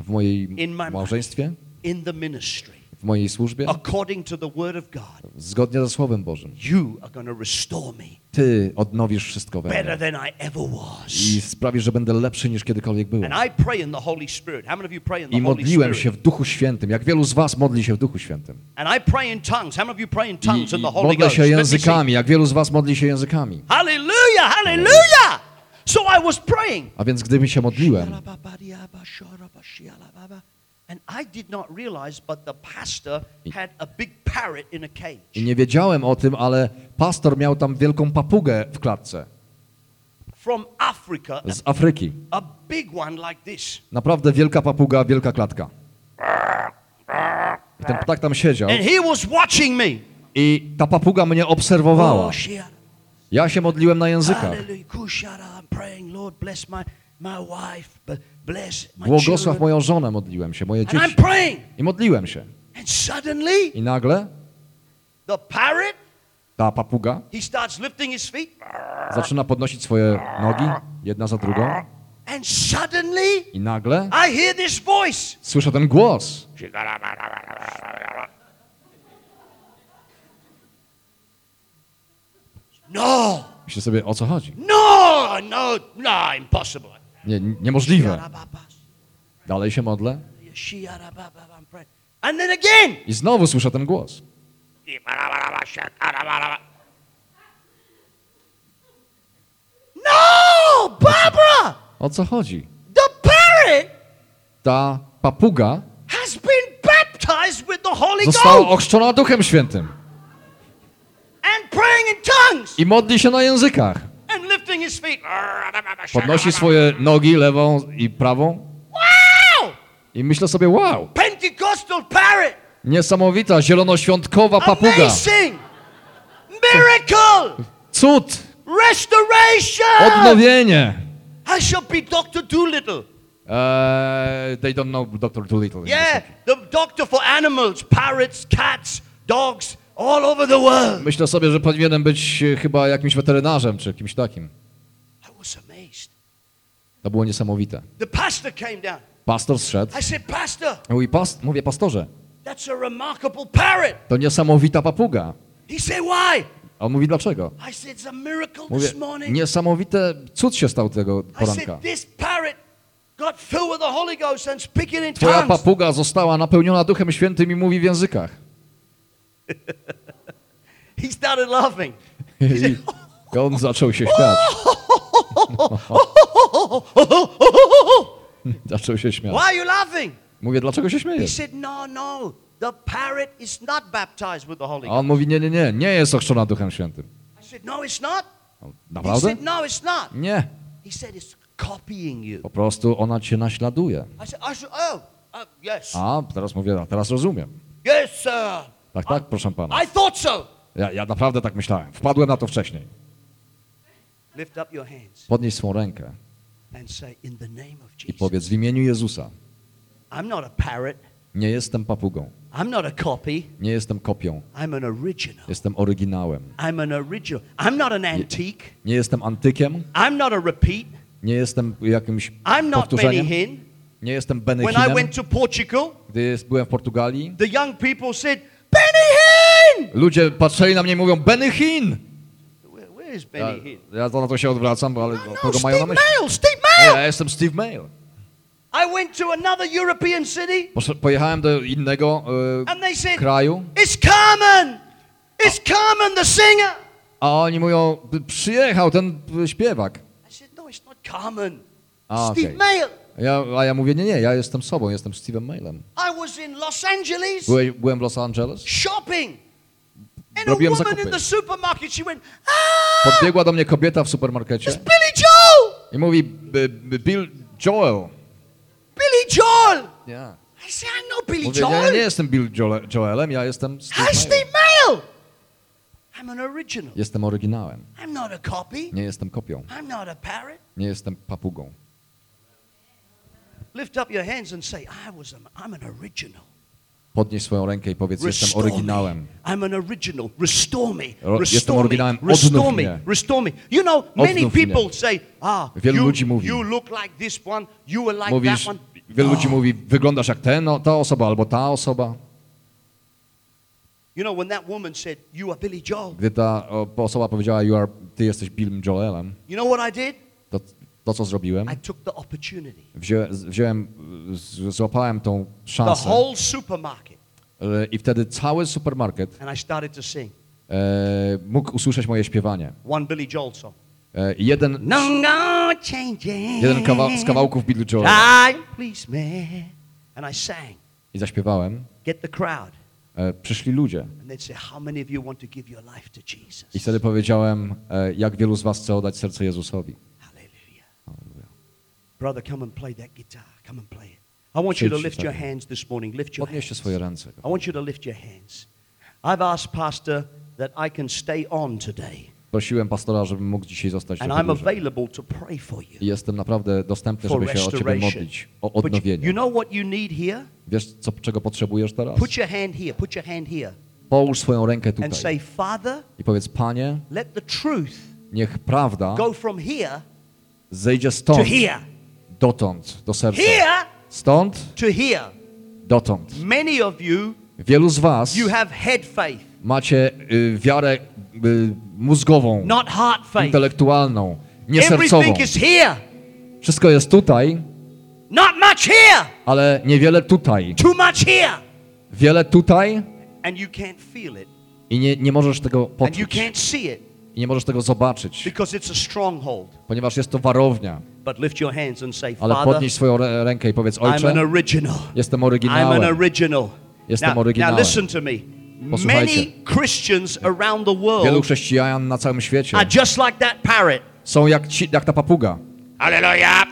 Speaker 2: W
Speaker 1: my
Speaker 2: małżeństwie,
Speaker 1: in the ministry,
Speaker 2: w mojej służbie, zgodnie ze Słowem Bożym. Ty odnowisz wszystko we mnie
Speaker 1: I
Speaker 2: sprawisz, że będę lepszy niż kiedykolwiek byłem.
Speaker 1: I
Speaker 2: modliłem się w Duchu Świętym. Jak wielu z was modli się w Duchu Świętym?
Speaker 1: I
Speaker 2: I, modlę się językami. Jak wielu z was modli się językami?
Speaker 1: Hallelujah, hallelujah. So I was praying.
Speaker 2: A więc gdy się modliłem,
Speaker 1: I
Speaker 2: nie wiedziałem o tym, ale pastor miał tam wielką papugę w klatce
Speaker 1: From Africa,
Speaker 2: z Afryki.
Speaker 1: a big one like this.
Speaker 2: Naprawdę wielka papuga, wielka klatka. I ten ptak tam siedział
Speaker 1: And he was watching me.
Speaker 2: i ta papuga mnie obserwowała.
Speaker 1: Oh.
Speaker 2: Ja się modliłem na językach. Błogosław moją żonę modliłem się, moje dzieci. I modliłem się. I nagle ta papuga zaczyna podnosić swoje nogi, jedna za drugą. I nagle słyszę ten głos.
Speaker 1: No,
Speaker 2: Myślę sobie, o co chodzi?
Speaker 1: no, no, no, impossible.
Speaker 2: Nie, niemożliwe. Dalej się modlę i znowu słyszę ten głos.
Speaker 1: No, Barbara,
Speaker 2: O co chodzi?
Speaker 1: the parrot
Speaker 2: Ta papuga
Speaker 1: has been baptized with the Holy
Speaker 2: została
Speaker 1: Ghost
Speaker 2: ochrzczona Duchem Świętym
Speaker 1: and praying in tongues
Speaker 2: i modli się na językach.
Speaker 1: and lifting his feet.
Speaker 2: Podnosi swoje nogi lewą i prawą
Speaker 1: Wow!
Speaker 2: i myślę sobie, wow,
Speaker 1: Pentecostal parrot.
Speaker 2: niesamowita zielonoświątkowa papuga.
Speaker 1: Amazing. Miracle.
Speaker 2: Cud,
Speaker 1: Restoration.
Speaker 2: odnowienie.
Speaker 1: I shall be Dr. Doolittle.
Speaker 2: Eee, they don't know Dr. Dolittle.
Speaker 1: Yeah, the doctor for animals, parrots, cats, dogs, all over the world.
Speaker 2: Myślę sobie, że powinienem być chyba jakimś weterynarzem czy kimś takim. To było niesamowite.
Speaker 1: The pastor came down.
Speaker 2: Pastor zszedł.
Speaker 1: I said, Pastor,
Speaker 2: Mówi, pas, mówię, pastorze,
Speaker 1: That's a remarkable parrot.
Speaker 2: To niesamowita papuga.
Speaker 1: He said, Why?
Speaker 2: A on mówi, dlaczego?
Speaker 1: I said, It's a miracle
Speaker 2: Mówię,
Speaker 1: this morning.
Speaker 2: niesamowite cud się stał tego
Speaker 1: I
Speaker 2: poranka.
Speaker 1: said, This parrot got filled with the Holy Ghost and speaking in
Speaker 2: Twoja
Speaker 1: tongues.
Speaker 2: papuga została napełniona Duchem Świętym i mówi w językach.
Speaker 1: He started laughing.
Speaker 2: I i on zaczął się śmiać. Zaczął się śmiać.
Speaker 1: Why are you laughing?
Speaker 2: Mówię, dlaczego się
Speaker 1: He
Speaker 2: śmiejesz?
Speaker 1: said, No, no. The parrot is not baptized with the Holy
Speaker 2: A
Speaker 1: Ghost.
Speaker 2: on mówi, nie, nie, nie, nie jest ochrzczona Duchem Świętym.
Speaker 1: I said, No, it's not.
Speaker 2: No,
Speaker 1: He
Speaker 2: Naprawdę?
Speaker 1: said, No, it's not.
Speaker 2: Nie.
Speaker 1: He said, It's copying you.
Speaker 2: Po prostu ona cię naśladuje.
Speaker 1: I said, I said Oh, uh, yes.
Speaker 2: A, teraz mówię, a teraz rozumiem.
Speaker 1: Yes, sir.
Speaker 2: Tak, tak, proszę pana.
Speaker 1: I thought so.
Speaker 2: Ja, ja naprawdę tak myślałem. Wpadłem na to wcześniej.
Speaker 1: Lift up your hands
Speaker 2: Podnieś swą rękę
Speaker 1: and say, In the name of
Speaker 2: i powiedz w imieniu Jezusa. Nie jestem papugą.
Speaker 1: I'm not a copy.
Speaker 2: Nie jestem kopią.
Speaker 1: I'm an original.
Speaker 2: Jestem oryginałem.
Speaker 1: I'm an original. I'm not an antique.
Speaker 2: Nie jestem antykiem.
Speaker 1: I'm not a repeat.
Speaker 2: Nie jestem jakimś
Speaker 1: I'm not Benny
Speaker 2: powtórzeniem.
Speaker 1: Hinn.
Speaker 2: Nie jestem
Speaker 1: When I
Speaker 2: Benechinem.
Speaker 1: went to Portugal,
Speaker 2: Gdy byłem w Portugalii,
Speaker 1: the young people said, Benny Hinn!
Speaker 2: ludzie patrzyli na mnie i mówią!
Speaker 1: Where, where is
Speaker 2: Ja,
Speaker 1: Benny Hinn?
Speaker 2: ja na to się odwracam, bo ale
Speaker 1: No,
Speaker 2: kogo mają na
Speaker 1: Steve
Speaker 2: myśli?
Speaker 1: Mail, Steve Mail!
Speaker 2: Ja jestem Steve Mail.
Speaker 1: I went to another European city
Speaker 2: Pojechałem do innego e,
Speaker 1: and they said,
Speaker 2: kraju,
Speaker 1: It's Carmen! It's Carmen the singer!
Speaker 2: a oni mówią, przyjechał ten e, śpiewak.
Speaker 1: I said, No, it's not Carmen.
Speaker 2: A,
Speaker 1: Steve
Speaker 2: okej.
Speaker 1: Mail.
Speaker 2: Ja, a ja mówię, nie, nie, ja jestem sobą, jestem Steve'em Mailem.
Speaker 1: I was in Los Angeles
Speaker 2: Byłem, byłem w Los Angeles,
Speaker 1: shopping. And a
Speaker 2: Robiłem zakupy.
Speaker 1: went, Ah!
Speaker 2: podbiegła do mnie kobieta w supermarkecie
Speaker 1: It's Billy Joel!
Speaker 2: i mówi, "B- B- Bill Joel.
Speaker 1: Billy Joel!
Speaker 2: Nie.
Speaker 1: I said, I know Billy
Speaker 2: Mówię, ja
Speaker 1: Joel.
Speaker 2: nie jestem Bill Joel, Joelem, ja jestem Steve Mail.
Speaker 1: Steve! I'm an original.
Speaker 2: Jestem oryginałem,
Speaker 1: I'm not a copy.
Speaker 2: nie jestem kopią,
Speaker 1: I'm not a parrot.
Speaker 2: nie jestem papugą.
Speaker 1: Lift up your hands and say, I was an, I'm an original.
Speaker 2: Podnieś swoją rękę i powiedz, jestem
Speaker 1: Restore me.
Speaker 2: oryginałem.
Speaker 1: I'm an original. Restore me.
Speaker 2: Ro- jestem
Speaker 1: Restore me.
Speaker 2: oryginałem.
Speaker 1: Restore me.
Speaker 2: mnie.
Speaker 1: Restore me. You know, many
Speaker 2: Odnów mnie.
Speaker 1: people say, ah,
Speaker 2: Wielu
Speaker 1: you,
Speaker 2: ludzi mówi.
Speaker 1: you look like this one, you were like
Speaker 2: Mówisz,
Speaker 1: that one.
Speaker 2: wielu
Speaker 1: No.
Speaker 2: ludzi mówi, wyglądasz jak ten, no, ta osoba albo ta osoba.
Speaker 1: You know, when that woman said, you are Billy Joel,
Speaker 2: Gdy ta osoba powiedziała, you are, ty jesteś Billem Joelem,
Speaker 1: you know what I did?
Speaker 2: to, to co zrobiłem, wziąłem, złapałem tą szansę. I wtedy cały supermarket e, mógł usłyszeć moje śpiewanie. E, jeden,
Speaker 1: No, no
Speaker 2: jeden z kawałków Billy Joela
Speaker 1: I
Speaker 2: zaśpiewałem, e, przyszli ludzie. I wtedy powiedziałem, e, jak wielu z was chce oddać serce Jezusowi.
Speaker 1: Brother, come and play that guitar. Come and play it. I want you to lift your hands this morning. Lift your
Speaker 2: Podnieście
Speaker 1: hands.
Speaker 2: swoje ręce.
Speaker 1: I want you to lift your hands. I've asked Pastor that I can stay on today.
Speaker 2: Prosiłem pastora, żebym mógł dzisiaj zostać
Speaker 1: And I'm available to pray for you.
Speaker 2: Jestem naprawdę dostępny, żeby się o Ciebie modlić, o odnowienie.
Speaker 1: you know what you need here?
Speaker 2: Wiesz, co, czego potrzebujesz teraz?
Speaker 1: Put your hand here. Put your hand here.
Speaker 2: Połóż swoją rękę
Speaker 1: And
Speaker 2: tutaj
Speaker 1: say, Father,
Speaker 2: i powiedz, Panie,
Speaker 1: let the truth
Speaker 2: niech prawda
Speaker 1: go from here
Speaker 2: zejdzie
Speaker 1: to
Speaker 2: stąd,
Speaker 1: here.
Speaker 2: Dotąd, do serca.
Speaker 1: Here
Speaker 2: Stąd,
Speaker 1: to here.
Speaker 2: dotąd.
Speaker 1: Many of you,
Speaker 2: Wielu z was
Speaker 1: you have head faith,
Speaker 2: macie y, wiarę y, mózgową,
Speaker 1: not heart faith.
Speaker 2: intelektualną, nie sercową.
Speaker 1: Everything is here,
Speaker 2: Wszystko jest tutaj,
Speaker 1: not much here,
Speaker 2: ale niewiele tutaj.
Speaker 1: too much here.
Speaker 2: Wiele tutaj
Speaker 1: And you can't feel it,
Speaker 2: i nie, nie możesz tego
Speaker 1: and you
Speaker 2: poczuć.
Speaker 1: can't see it
Speaker 2: I nie możesz tego zobaczyć,
Speaker 1: because it's a stronghold.
Speaker 2: ponieważ jest to warownia.
Speaker 1: But lift your hands and say,
Speaker 2: Ale
Speaker 1: Father,
Speaker 2: podnieś swoją rę- rękę i powiedz,
Speaker 1: I'm an
Speaker 2: Ojcze,
Speaker 1: original.
Speaker 2: jestem
Speaker 1: I'm an
Speaker 2: oryginałem.
Speaker 1: original.
Speaker 2: Jestem
Speaker 1: Now, now listen to me.
Speaker 2: Posłuchajcie.
Speaker 1: Many Christians around the world Wielu
Speaker 2: chrześcijan na całym świecie
Speaker 1: are just like that parrot.
Speaker 2: są jak, ci, jak ta papuga.
Speaker 1: Hallelujah.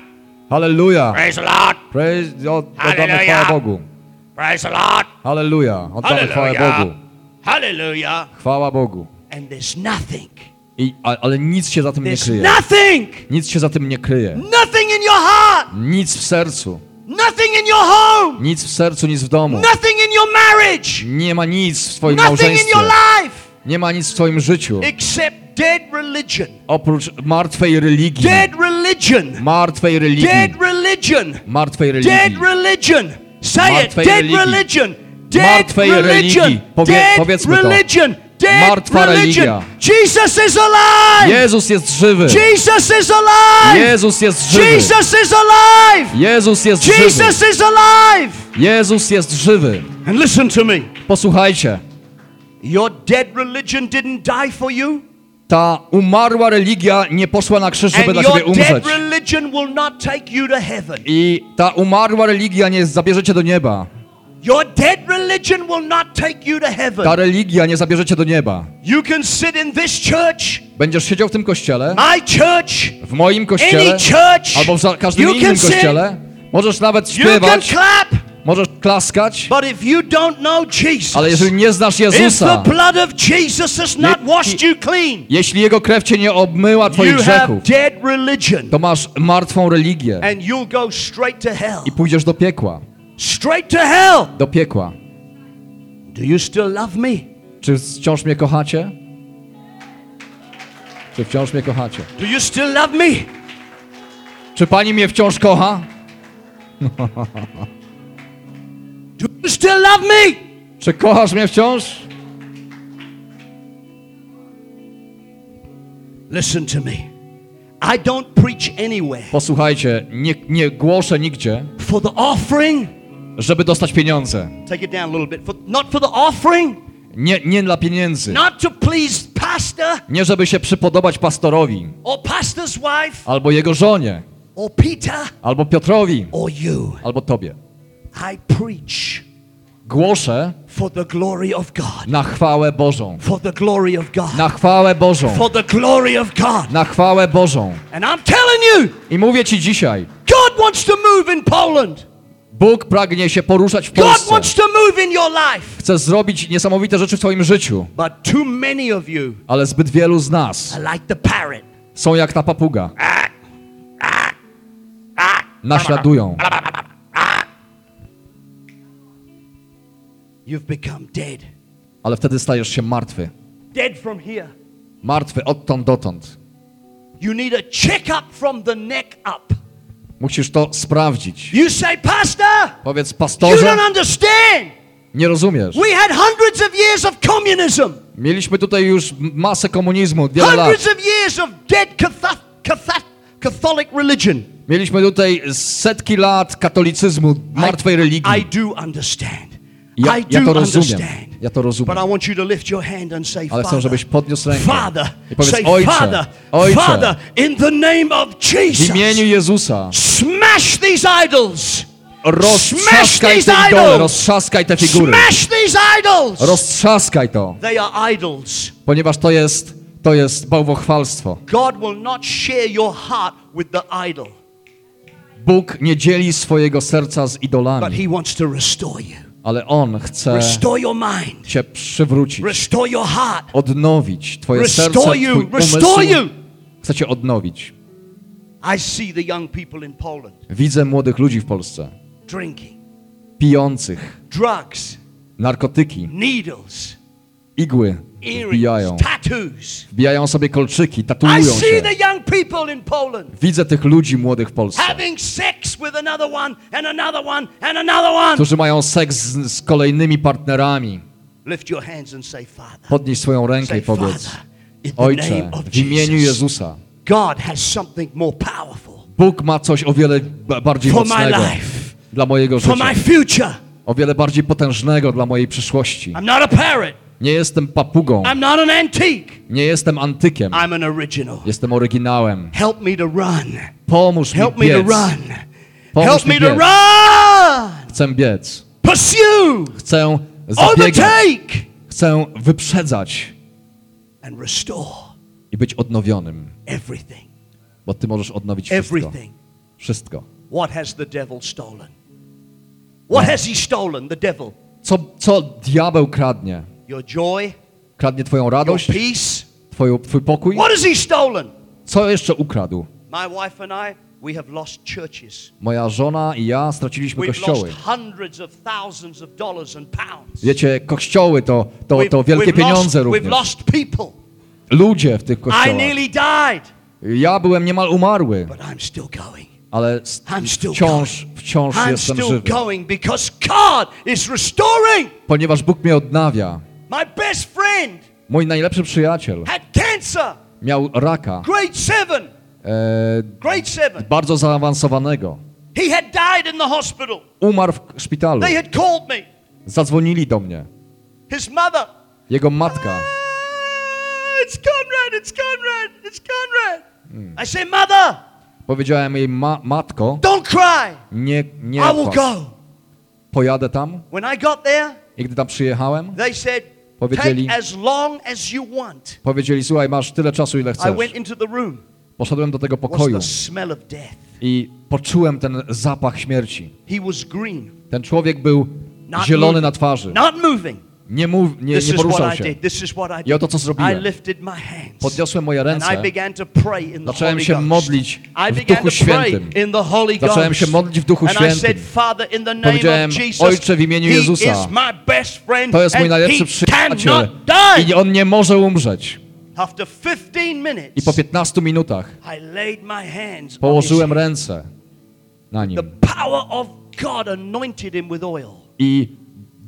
Speaker 2: Halleluja!
Speaker 1: Praise the Lord.
Speaker 2: Praise, od, oddamy chwałę Bogu.
Speaker 1: Praise the Lord.
Speaker 2: Halleluja! Oddamy chwałę
Speaker 1: Hallelujah.
Speaker 2: Bogu.
Speaker 1: Hallelujah.
Speaker 2: Chwała Bogu.
Speaker 1: And there's nothing.
Speaker 2: I, a, ale nic się za tym nie
Speaker 1: There's
Speaker 2: kryje.
Speaker 1: nothing.
Speaker 2: Nic się za tym nie kryje.
Speaker 1: Nothing in your heart.
Speaker 2: Nic w sercu.
Speaker 1: Nothing in your home.
Speaker 2: Nic w sercu, nic w domu.
Speaker 1: Nothing in your marriage.
Speaker 2: Nie ma nic w swoim
Speaker 1: Nothing in
Speaker 2: małżeństwie.
Speaker 1: your life
Speaker 2: Nie ma nic w swoim życiu.
Speaker 1: except dead religion.
Speaker 2: Oprócz martwej religii.
Speaker 1: Dead religion.
Speaker 2: Martwej religii.
Speaker 1: Dead religion.
Speaker 2: Martwej
Speaker 1: Dead
Speaker 2: religii.
Speaker 1: religion. Say it. Dead religion. Dead
Speaker 2: martwej
Speaker 1: religion.
Speaker 2: Powie,
Speaker 1: Dead
Speaker 2: powiedzmy to.
Speaker 1: religion. Dead
Speaker 2: Martwa
Speaker 1: religion.
Speaker 2: religia.
Speaker 1: Jesus is alive.
Speaker 2: Jezus jest żywy.
Speaker 1: Jesus is alive.
Speaker 2: Jezus jest żywy.
Speaker 1: Jesus is alive.
Speaker 2: Jezus jest żywy.
Speaker 1: Jesus is alive.
Speaker 2: Jezus jest żywy.
Speaker 1: And listen to me.
Speaker 2: Posłuchajcie.
Speaker 1: Your dead religion didn't die for you.
Speaker 2: Ta umarła religia nie poszła na krzyż, żeby dla ciebie umrzeć.
Speaker 1: religion will not take you to heaven.
Speaker 2: I ta umarła religia nie zabierze cię do nieba.
Speaker 1: Your dead religion will not take you to heaven.
Speaker 2: Ta religia nie zabierze cię do nieba.
Speaker 1: You can sit in this church,
Speaker 2: Będziesz siedział w tym kościele,
Speaker 1: my church,
Speaker 2: w moim kościele,
Speaker 1: any church.
Speaker 2: albo w każdym
Speaker 1: You
Speaker 2: innym
Speaker 1: can sing,
Speaker 2: kościele. Możesz nawet
Speaker 1: you can
Speaker 2: śpiewać,
Speaker 1: clap,
Speaker 2: możesz klaskać,
Speaker 1: but if you don't know Jesus,
Speaker 2: ale jeżeli nie znasz
Speaker 1: if
Speaker 2: Jezusa,
Speaker 1: the blood of Jesus has not washed you clean,
Speaker 2: jeśli Jego krew cię nie obmyła twoich
Speaker 1: you have
Speaker 2: grzechów,
Speaker 1: dead religion,
Speaker 2: to masz martwą religię
Speaker 1: and you'll go straight to hell.
Speaker 2: i pójdziesz do piekła.
Speaker 1: Straight to hell.
Speaker 2: Do piekła.
Speaker 1: Do you still love me?
Speaker 2: Czy wciąż mnie kochacie? Czy wciąż mnie kochacie?
Speaker 1: Do you still love me?
Speaker 2: Czy pani mnie wciąż kocha?
Speaker 1: Do you still love me?
Speaker 2: Czy kochasz mnie wciąż?
Speaker 1: Listen to me. I don't preach anywhere
Speaker 2: Posłuchajcie, nie, nie głoszę nigdzie,
Speaker 1: for the offering.
Speaker 2: Żeby dostać pieniądze.
Speaker 1: Take it down a little bit. For, not for the offering,
Speaker 2: Nie, nie dla pieniędzy.
Speaker 1: not to please pastor
Speaker 2: Nie żeby się przypodobać pastorowi,
Speaker 1: or pastor's wife
Speaker 2: albo jego żonie,
Speaker 1: or Peter
Speaker 2: albo Piotrowi,
Speaker 1: or you.
Speaker 2: albo tobie.
Speaker 1: I preach
Speaker 2: Głoszę
Speaker 1: for the glory of God.
Speaker 2: na chwałę Bożą.
Speaker 1: For the glory of God.
Speaker 2: Na chwałę Bożą.
Speaker 1: For the glory of God.
Speaker 2: Na chwałę Bożą.
Speaker 1: And I'm telling you,
Speaker 2: I mówię ci dzisiaj,
Speaker 1: God wants to move in Poland.
Speaker 2: Bóg pragnie się poruszać w
Speaker 1: God
Speaker 2: Polsce.
Speaker 1: wants to move in your life.
Speaker 2: Chce zrobić niesamowite rzeczy w twoim życiu,
Speaker 1: But too many of you
Speaker 2: ale zbyt wielu z nas
Speaker 1: are like the parrot.
Speaker 2: są jak ta papuga. Naśladują.
Speaker 1: You've become dead.
Speaker 2: Ale wtedy stajesz się martwy.
Speaker 1: Dead from here.
Speaker 2: Martwy odtąd dotąd.
Speaker 1: You need a checkup from the neck up.
Speaker 2: Musisz to sprawdzić.
Speaker 1: You say, Pastor,
Speaker 2: Powiedz,
Speaker 1: you
Speaker 2: pastorze,
Speaker 1: don't understand.
Speaker 2: nie rozumiesz.
Speaker 1: We had hundreds of years of communism,
Speaker 2: Mieliśmy tutaj już masę komunizmu, wiele lat.
Speaker 1: hundreds of years of dead Catho- Catho- Catholic religion.
Speaker 2: Mieliśmy tutaj setki lat katolicyzmu, martwej
Speaker 1: I
Speaker 2: religii.
Speaker 1: do understand.
Speaker 2: Ja, ja to rozumiem. Ja to rozumiem. Ale chcę, żebyś podniósł rękę i powiedz, Ojcze, Ojcze, w imieniu Jezusa,
Speaker 1: smash these idols.
Speaker 2: roztrzaskaj te idole, roztrzaskaj te figury.
Speaker 1: Smash these idols.
Speaker 2: Roztrzaskaj to,
Speaker 1: They are idols.
Speaker 2: ponieważ to jest, to jest bałwochwalstwo.
Speaker 1: God will not share your heart with the idol,
Speaker 2: Bóg nie dzieli swojego serca z
Speaker 1: but
Speaker 2: idolami, Ale On chce cię przywrócić, odnowić twoje serce, twój
Speaker 1: you.
Speaker 2: Umysł.
Speaker 1: you.
Speaker 2: Chce cię odnowić. Widzę młodych ludzi w Polsce,
Speaker 1: drinking,
Speaker 2: pijących
Speaker 1: drugs,
Speaker 2: narkotyki,
Speaker 1: needles,
Speaker 2: igły wbijają. Wbijają sobie kolczyki, tatuują się. Widzę tych ludzi młodych w Polsce, którzy mają seks z, z kolejnymi partnerami. Podnieś swoją rękę i powiedz, Ojcze, w imieniu Jezusa, Bóg ma coś o wiele ba- bardziej mocnego dla mojego życia. O wiele bardziej potężnego dla mojej przyszłości. Nie jestem papugą,
Speaker 1: I'm not an antique.
Speaker 2: nie jestem antykiem,
Speaker 1: I'm an original.
Speaker 2: jestem oryginałem.
Speaker 1: Help me to run.
Speaker 2: Pomóż mi
Speaker 1: Help me to
Speaker 2: biec.
Speaker 1: run.
Speaker 2: Pomóż
Speaker 1: Help
Speaker 2: mi
Speaker 1: me to
Speaker 2: biec.
Speaker 1: run.
Speaker 2: Chcę biec.
Speaker 1: Pursue.
Speaker 2: Chcę zabiegać.
Speaker 1: Overtake.
Speaker 2: Chcę wyprzedzać
Speaker 1: And restore
Speaker 2: i być odnowionym.
Speaker 1: everything.
Speaker 2: Bo Ty możesz odnowić wszystko.
Speaker 1: Everything.
Speaker 2: Wszystko.
Speaker 1: What has the devil stolen? What has he stolen, the devil?
Speaker 2: Co, co diabeł kradnie?
Speaker 1: Your joy,
Speaker 2: Kradnie Twoją
Speaker 1: your
Speaker 2: radość,
Speaker 1: peace.
Speaker 2: twoją, Twój pokój?
Speaker 1: What has he stolen?
Speaker 2: Co jeszcze ukradł?
Speaker 1: My wife and I, we have lost churches.
Speaker 2: Moja żona i ja straciliśmy
Speaker 1: We've
Speaker 2: kościoły.
Speaker 1: lost hundreds of thousands of dollars and pounds.
Speaker 2: Wiecie, kościoły to, to,
Speaker 1: We've-
Speaker 2: to wielkie
Speaker 1: we've lost-
Speaker 2: pieniądze
Speaker 1: We've
Speaker 2: również.
Speaker 1: lost people.
Speaker 2: Ludzie w tych
Speaker 1: I
Speaker 2: kościołach.
Speaker 1: nearly died,
Speaker 2: Ja byłem niemal umarły,
Speaker 1: but I'm still going.
Speaker 2: ale wciąż, wciąż jestem żywy. Ponieważ Bóg mnie odnawia.
Speaker 1: My best friend
Speaker 2: Mój najlepszy przyjaciel
Speaker 1: had cancer,
Speaker 2: miał raka,
Speaker 1: grade seven,
Speaker 2: e,
Speaker 1: grade seven.
Speaker 2: bardzo zaawansowanego.
Speaker 1: He had died in the hospital.
Speaker 2: Umarł w szpitalu.
Speaker 1: They had called me.
Speaker 2: Zadzwonili do mnie.
Speaker 1: His mother.
Speaker 2: Jego matka.
Speaker 1: "Ah, It's Conrad, it's Conrad, it's Conrad. I say, Mother,
Speaker 2: Powiedziałem jej, ma matko,
Speaker 1: don't cry.
Speaker 2: nie, nie
Speaker 1: I will
Speaker 2: płacz.
Speaker 1: go.
Speaker 2: Pojadę tam.
Speaker 1: When I got there,
Speaker 2: I gdy tam przyjechałem,
Speaker 1: they said,
Speaker 2: Powiedzieli-
Speaker 1: as as
Speaker 2: powiedzieli, słuchaj, masz tyle czasu, ile chcesz. Poszedłem do tego pokoju. i poczułem ten zapach śmierci. Ten człowiek był zielony na twarzy. Nie, mów, nie,
Speaker 1: This
Speaker 2: nie
Speaker 1: is
Speaker 2: poruszał
Speaker 1: what I
Speaker 2: się.
Speaker 1: did. This is what I
Speaker 2: oto co zrobiłem. Podniosłem moje ręce, Zacząłem się modlić w Duchu Świętym.
Speaker 1: in the Holy
Speaker 2: Zacząłem się modlić w Duchu
Speaker 1: And I said,
Speaker 2: Świętym.
Speaker 1: Father, in the name
Speaker 2: Powiedziałem,
Speaker 1: of Jesus,
Speaker 2: Ojcze, w imieniu Jezusa, To jest mój najlepszy przyjaciel i on nie może umrzeć.
Speaker 1: After 15 minutes,
Speaker 2: I po 15 minutach położyłem ręce na nim i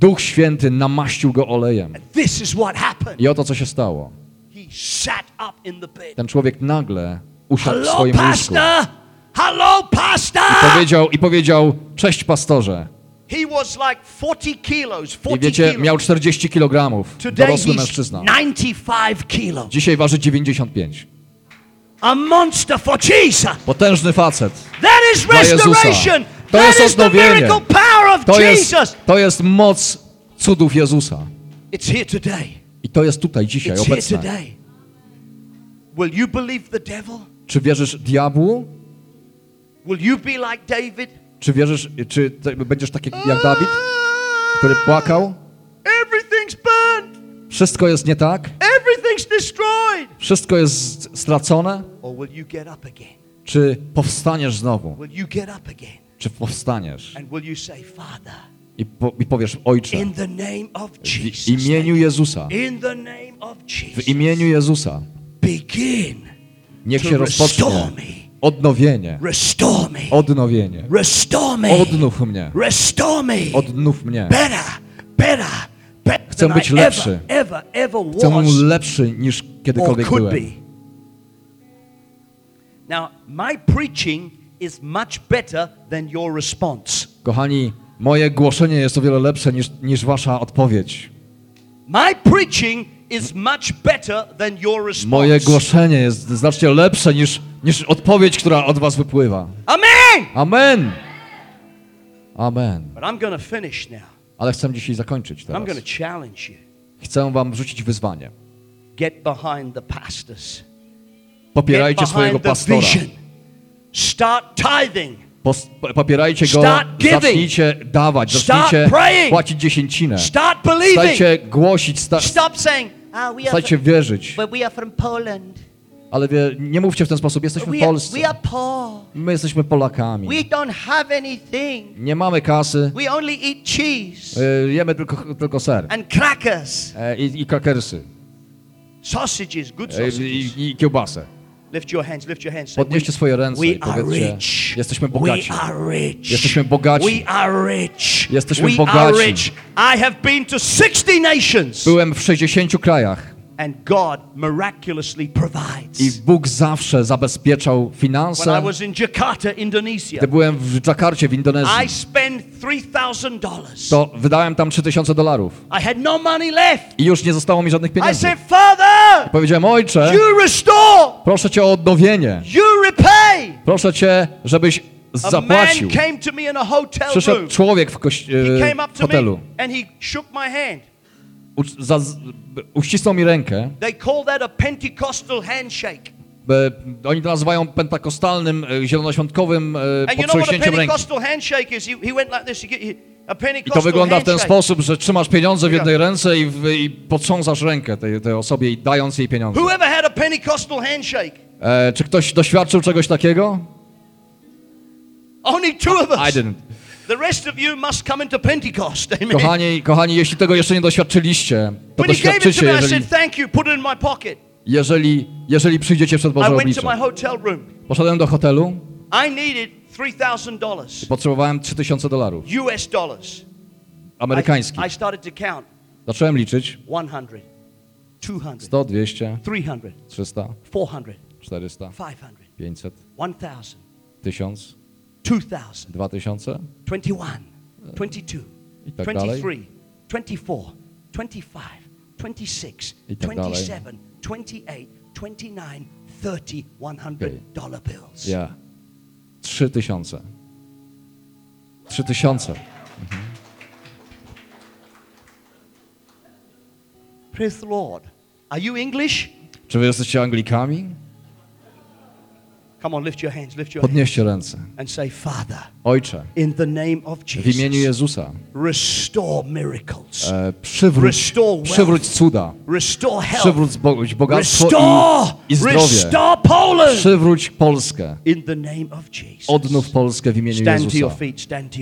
Speaker 2: Duch Święty namaścił go olejem. I oto co się stało. Ten człowiek nagle usiadł w
Speaker 1: Hello,
Speaker 2: swoim łóżku
Speaker 1: pastor. Hello, pastor.
Speaker 2: i powiedział, i powiedział cześć pastorze.
Speaker 1: He was like 40 kilos,
Speaker 2: I
Speaker 1: 40
Speaker 2: wiecie,
Speaker 1: kilos.
Speaker 2: miał 40 kg,
Speaker 1: Today
Speaker 2: dorosły mężczyzna.
Speaker 1: 95 kilos.
Speaker 2: Dzisiaj waży 95.
Speaker 1: A monster for Jesus.
Speaker 2: Potężny facet.
Speaker 1: That is restoration.
Speaker 2: To jest odnowienie. To jest, to jest moc cudów Jezusa.
Speaker 1: It's here today.
Speaker 2: I to jest tutaj dzisiaj
Speaker 1: It's
Speaker 2: obecne.
Speaker 1: today. Will you believe the devil?
Speaker 2: Czy wierzysz diabłu?
Speaker 1: Will you be like David?
Speaker 2: Czy wierzysz, czy będziesz taki jak Dawid, który płakał? Wszystko jest nie tak? Wszystko jest stracone?
Speaker 1: Or will you get up again?
Speaker 2: Czy powstaniesz znowu? Czy powstaniesz? I, po, i powiesz, Ojcze, w imieniu Jezusa, w imieniu Jezusa, niech się rozpocznie odnowienie, odnowienie. Odnów mnie, odnów mnie. Chcę być lepszy. Chcę być lepszy niż kiedykolwiek byłem.
Speaker 1: Now, my preaching is much better than your response.
Speaker 2: Kochani, moje głoszenie jest o wiele lepsze niż, niż wasza odpowiedź.
Speaker 1: My preaching is much better than your response.
Speaker 2: Moje głoszenie jest znacznie lepsze niż, niż odpowiedź, która od was wypływa.
Speaker 1: Amen.
Speaker 2: Amen. Amen.
Speaker 1: But I'm to finish now.
Speaker 2: Ale chcę dzisiaj zakończyć
Speaker 1: I'm
Speaker 2: teraz.
Speaker 1: going to challenge you.
Speaker 2: Chcę wam wrzucić wyzwanie.
Speaker 1: Get behind the pastors.
Speaker 2: Popierajcie swojego pastora.
Speaker 1: vision. Start tithing.
Speaker 2: Popierajcie go,
Speaker 1: Start giving.
Speaker 2: zacznijcie dawać,
Speaker 1: Start
Speaker 2: zacznijcie
Speaker 1: praying.
Speaker 2: płacić dziesięcinę.
Speaker 1: Start believing.
Speaker 2: Stajcie głosić, sta-
Speaker 1: Stop saying, "Ah, we are
Speaker 2: stajcie
Speaker 1: from,
Speaker 2: wierzyć.
Speaker 1: but we are from Poland.
Speaker 2: Ale wie, nie mówcie w ten sposób, jesteśmy
Speaker 1: We are,
Speaker 2: Polsce.
Speaker 1: we are poor.
Speaker 2: My jesteśmy Polakami. Nie mamy kasy,
Speaker 1: We only eat cheese
Speaker 2: y, jemy tylko, tylko ser
Speaker 1: and crackers,
Speaker 2: e, i, i krakersy
Speaker 1: sausages, good
Speaker 2: e,
Speaker 1: sausages.
Speaker 2: i, i kiełbasę.
Speaker 1: Lift your hands, lift your hands. Say,
Speaker 2: Podnieście swoje ręce
Speaker 1: we
Speaker 2: i powiedzcie, jesteśmy
Speaker 1: We
Speaker 2: bogaci.
Speaker 1: are rich.
Speaker 2: Jesteśmy bogaci.
Speaker 1: We are rich.
Speaker 2: Jesteśmy
Speaker 1: we
Speaker 2: bogaci.
Speaker 1: are rich. I have been to 60 nations.
Speaker 2: Byłem w 60 krajach
Speaker 1: And God miraculously provides.
Speaker 2: i Bóg zawsze zabezpieczał
Speaker 1: When I
Speaker 2: finanse.
Speaker 1: was in Jakarta, Indonesia,
Speaker 2: Gdy byłem w Dżakarcie w
Speaker 1: I
Speaker 2: Indonezji,
Speaker 1: spent $3,000.
Speaker 2: to wydałem tam 3000 dolarów
Speaker 1: I had no money left.
Speaker 2: i już nie zostało mi żadnych
Speaker 1: I
Speaker 2: pieniędzy.
Speaker 1: said, Father,
Speaker 2: Powiedziałem, ojcze, proszę cię o odnowienie.
Speaker 1: you repay.
Speaker 2: Proszę cię, żebyś zapłacił. Przyszedł człowiek w, koś-
Speaker 1: He came up
Speaker 2: w
Speaker 1: to
Speaker 2: hotelu.
Speaker 1: me and he shook my hand.
Speaker 2: U, uścisnął mi rękę.
Speaker 1: They call that a Pentecostal handshake.
Speaker 2: Oni to nazywają pentakostalnym, e, zielonoświątkowym e, potrząśnięciem ręki. I to wygląda w ten sposób, że trzymasz pieniądze w jednej ręce i, w, i potrząsasz rękę tej, tej osobie i dając jej pieniądze. E, czy ktoś doświadczył czegoś takiego?
Speaker 1: Only two of
Speaker 2: I
Speaker 1: us.
Speaker 2: didn't.
Speaker 1: The rest of you must come into Pentecost. Amen.
Speaker 2: Kochani, kochani, jeśli tego jeszcze nie doświadczyliście, to
Speaker 1: when
Speaker 2: doświadczycie,
Speaker 1: I
Speaker 2: jeżeli,
Speaker 1: said, thank you, put it in my pocket.
Speaker 2: jeżeli, jeżeli przyjdziecie przed
Speaker 1: I
Speaker 2: Boże oblicze. Poszedłem do hotelu
Speaker 1: I needed $3,000
Speaker 2: Potrzebowałem 3000 dolarów.
Speaker 1: US dollars.
Speaker 2: amerykańskich.
Speaker 1: I, started to count.
Speaker 2: Zacząłem liczyć.
Speaker 1: 100, 200,
Speaker 2: 100, 200,
Speaker 1: 300,
Speaker 2: 300,
Speaker 1: 400,
Speaker 2: 400,
Speaker 1: 500,
Speaker 2: 500,
Speaker 1: 1000,
Speaker 2: 1000,
Speaker 1: 2000,
Speaker 2: 2000
Speaker 1: 21, 22,
Speaker 2: i tak dalej.
Speaker 1: 23, 24, 25, 26,
Speaker 2: I tak dalej.
Speaker 1: 27, 28, 29, 30, 100 dollar bills.
Speaker 2: Ja. 3000. 3000.
Speaker 1: Praise the Lord. Are you English?
Speaker 2: Czy wy jesteście Anglikami? Podnieście ręce.
Speaker 1: and
Speaker 2: Ojcze, w imieniu Jezusa e, przywróć, przywróć cuda, przywróć bo- bogactwo
Speaker 1: restore,
Speaker 2: i, i zdrowie, przywróć Polskę, odnów Polskę w imieniu Jezusa.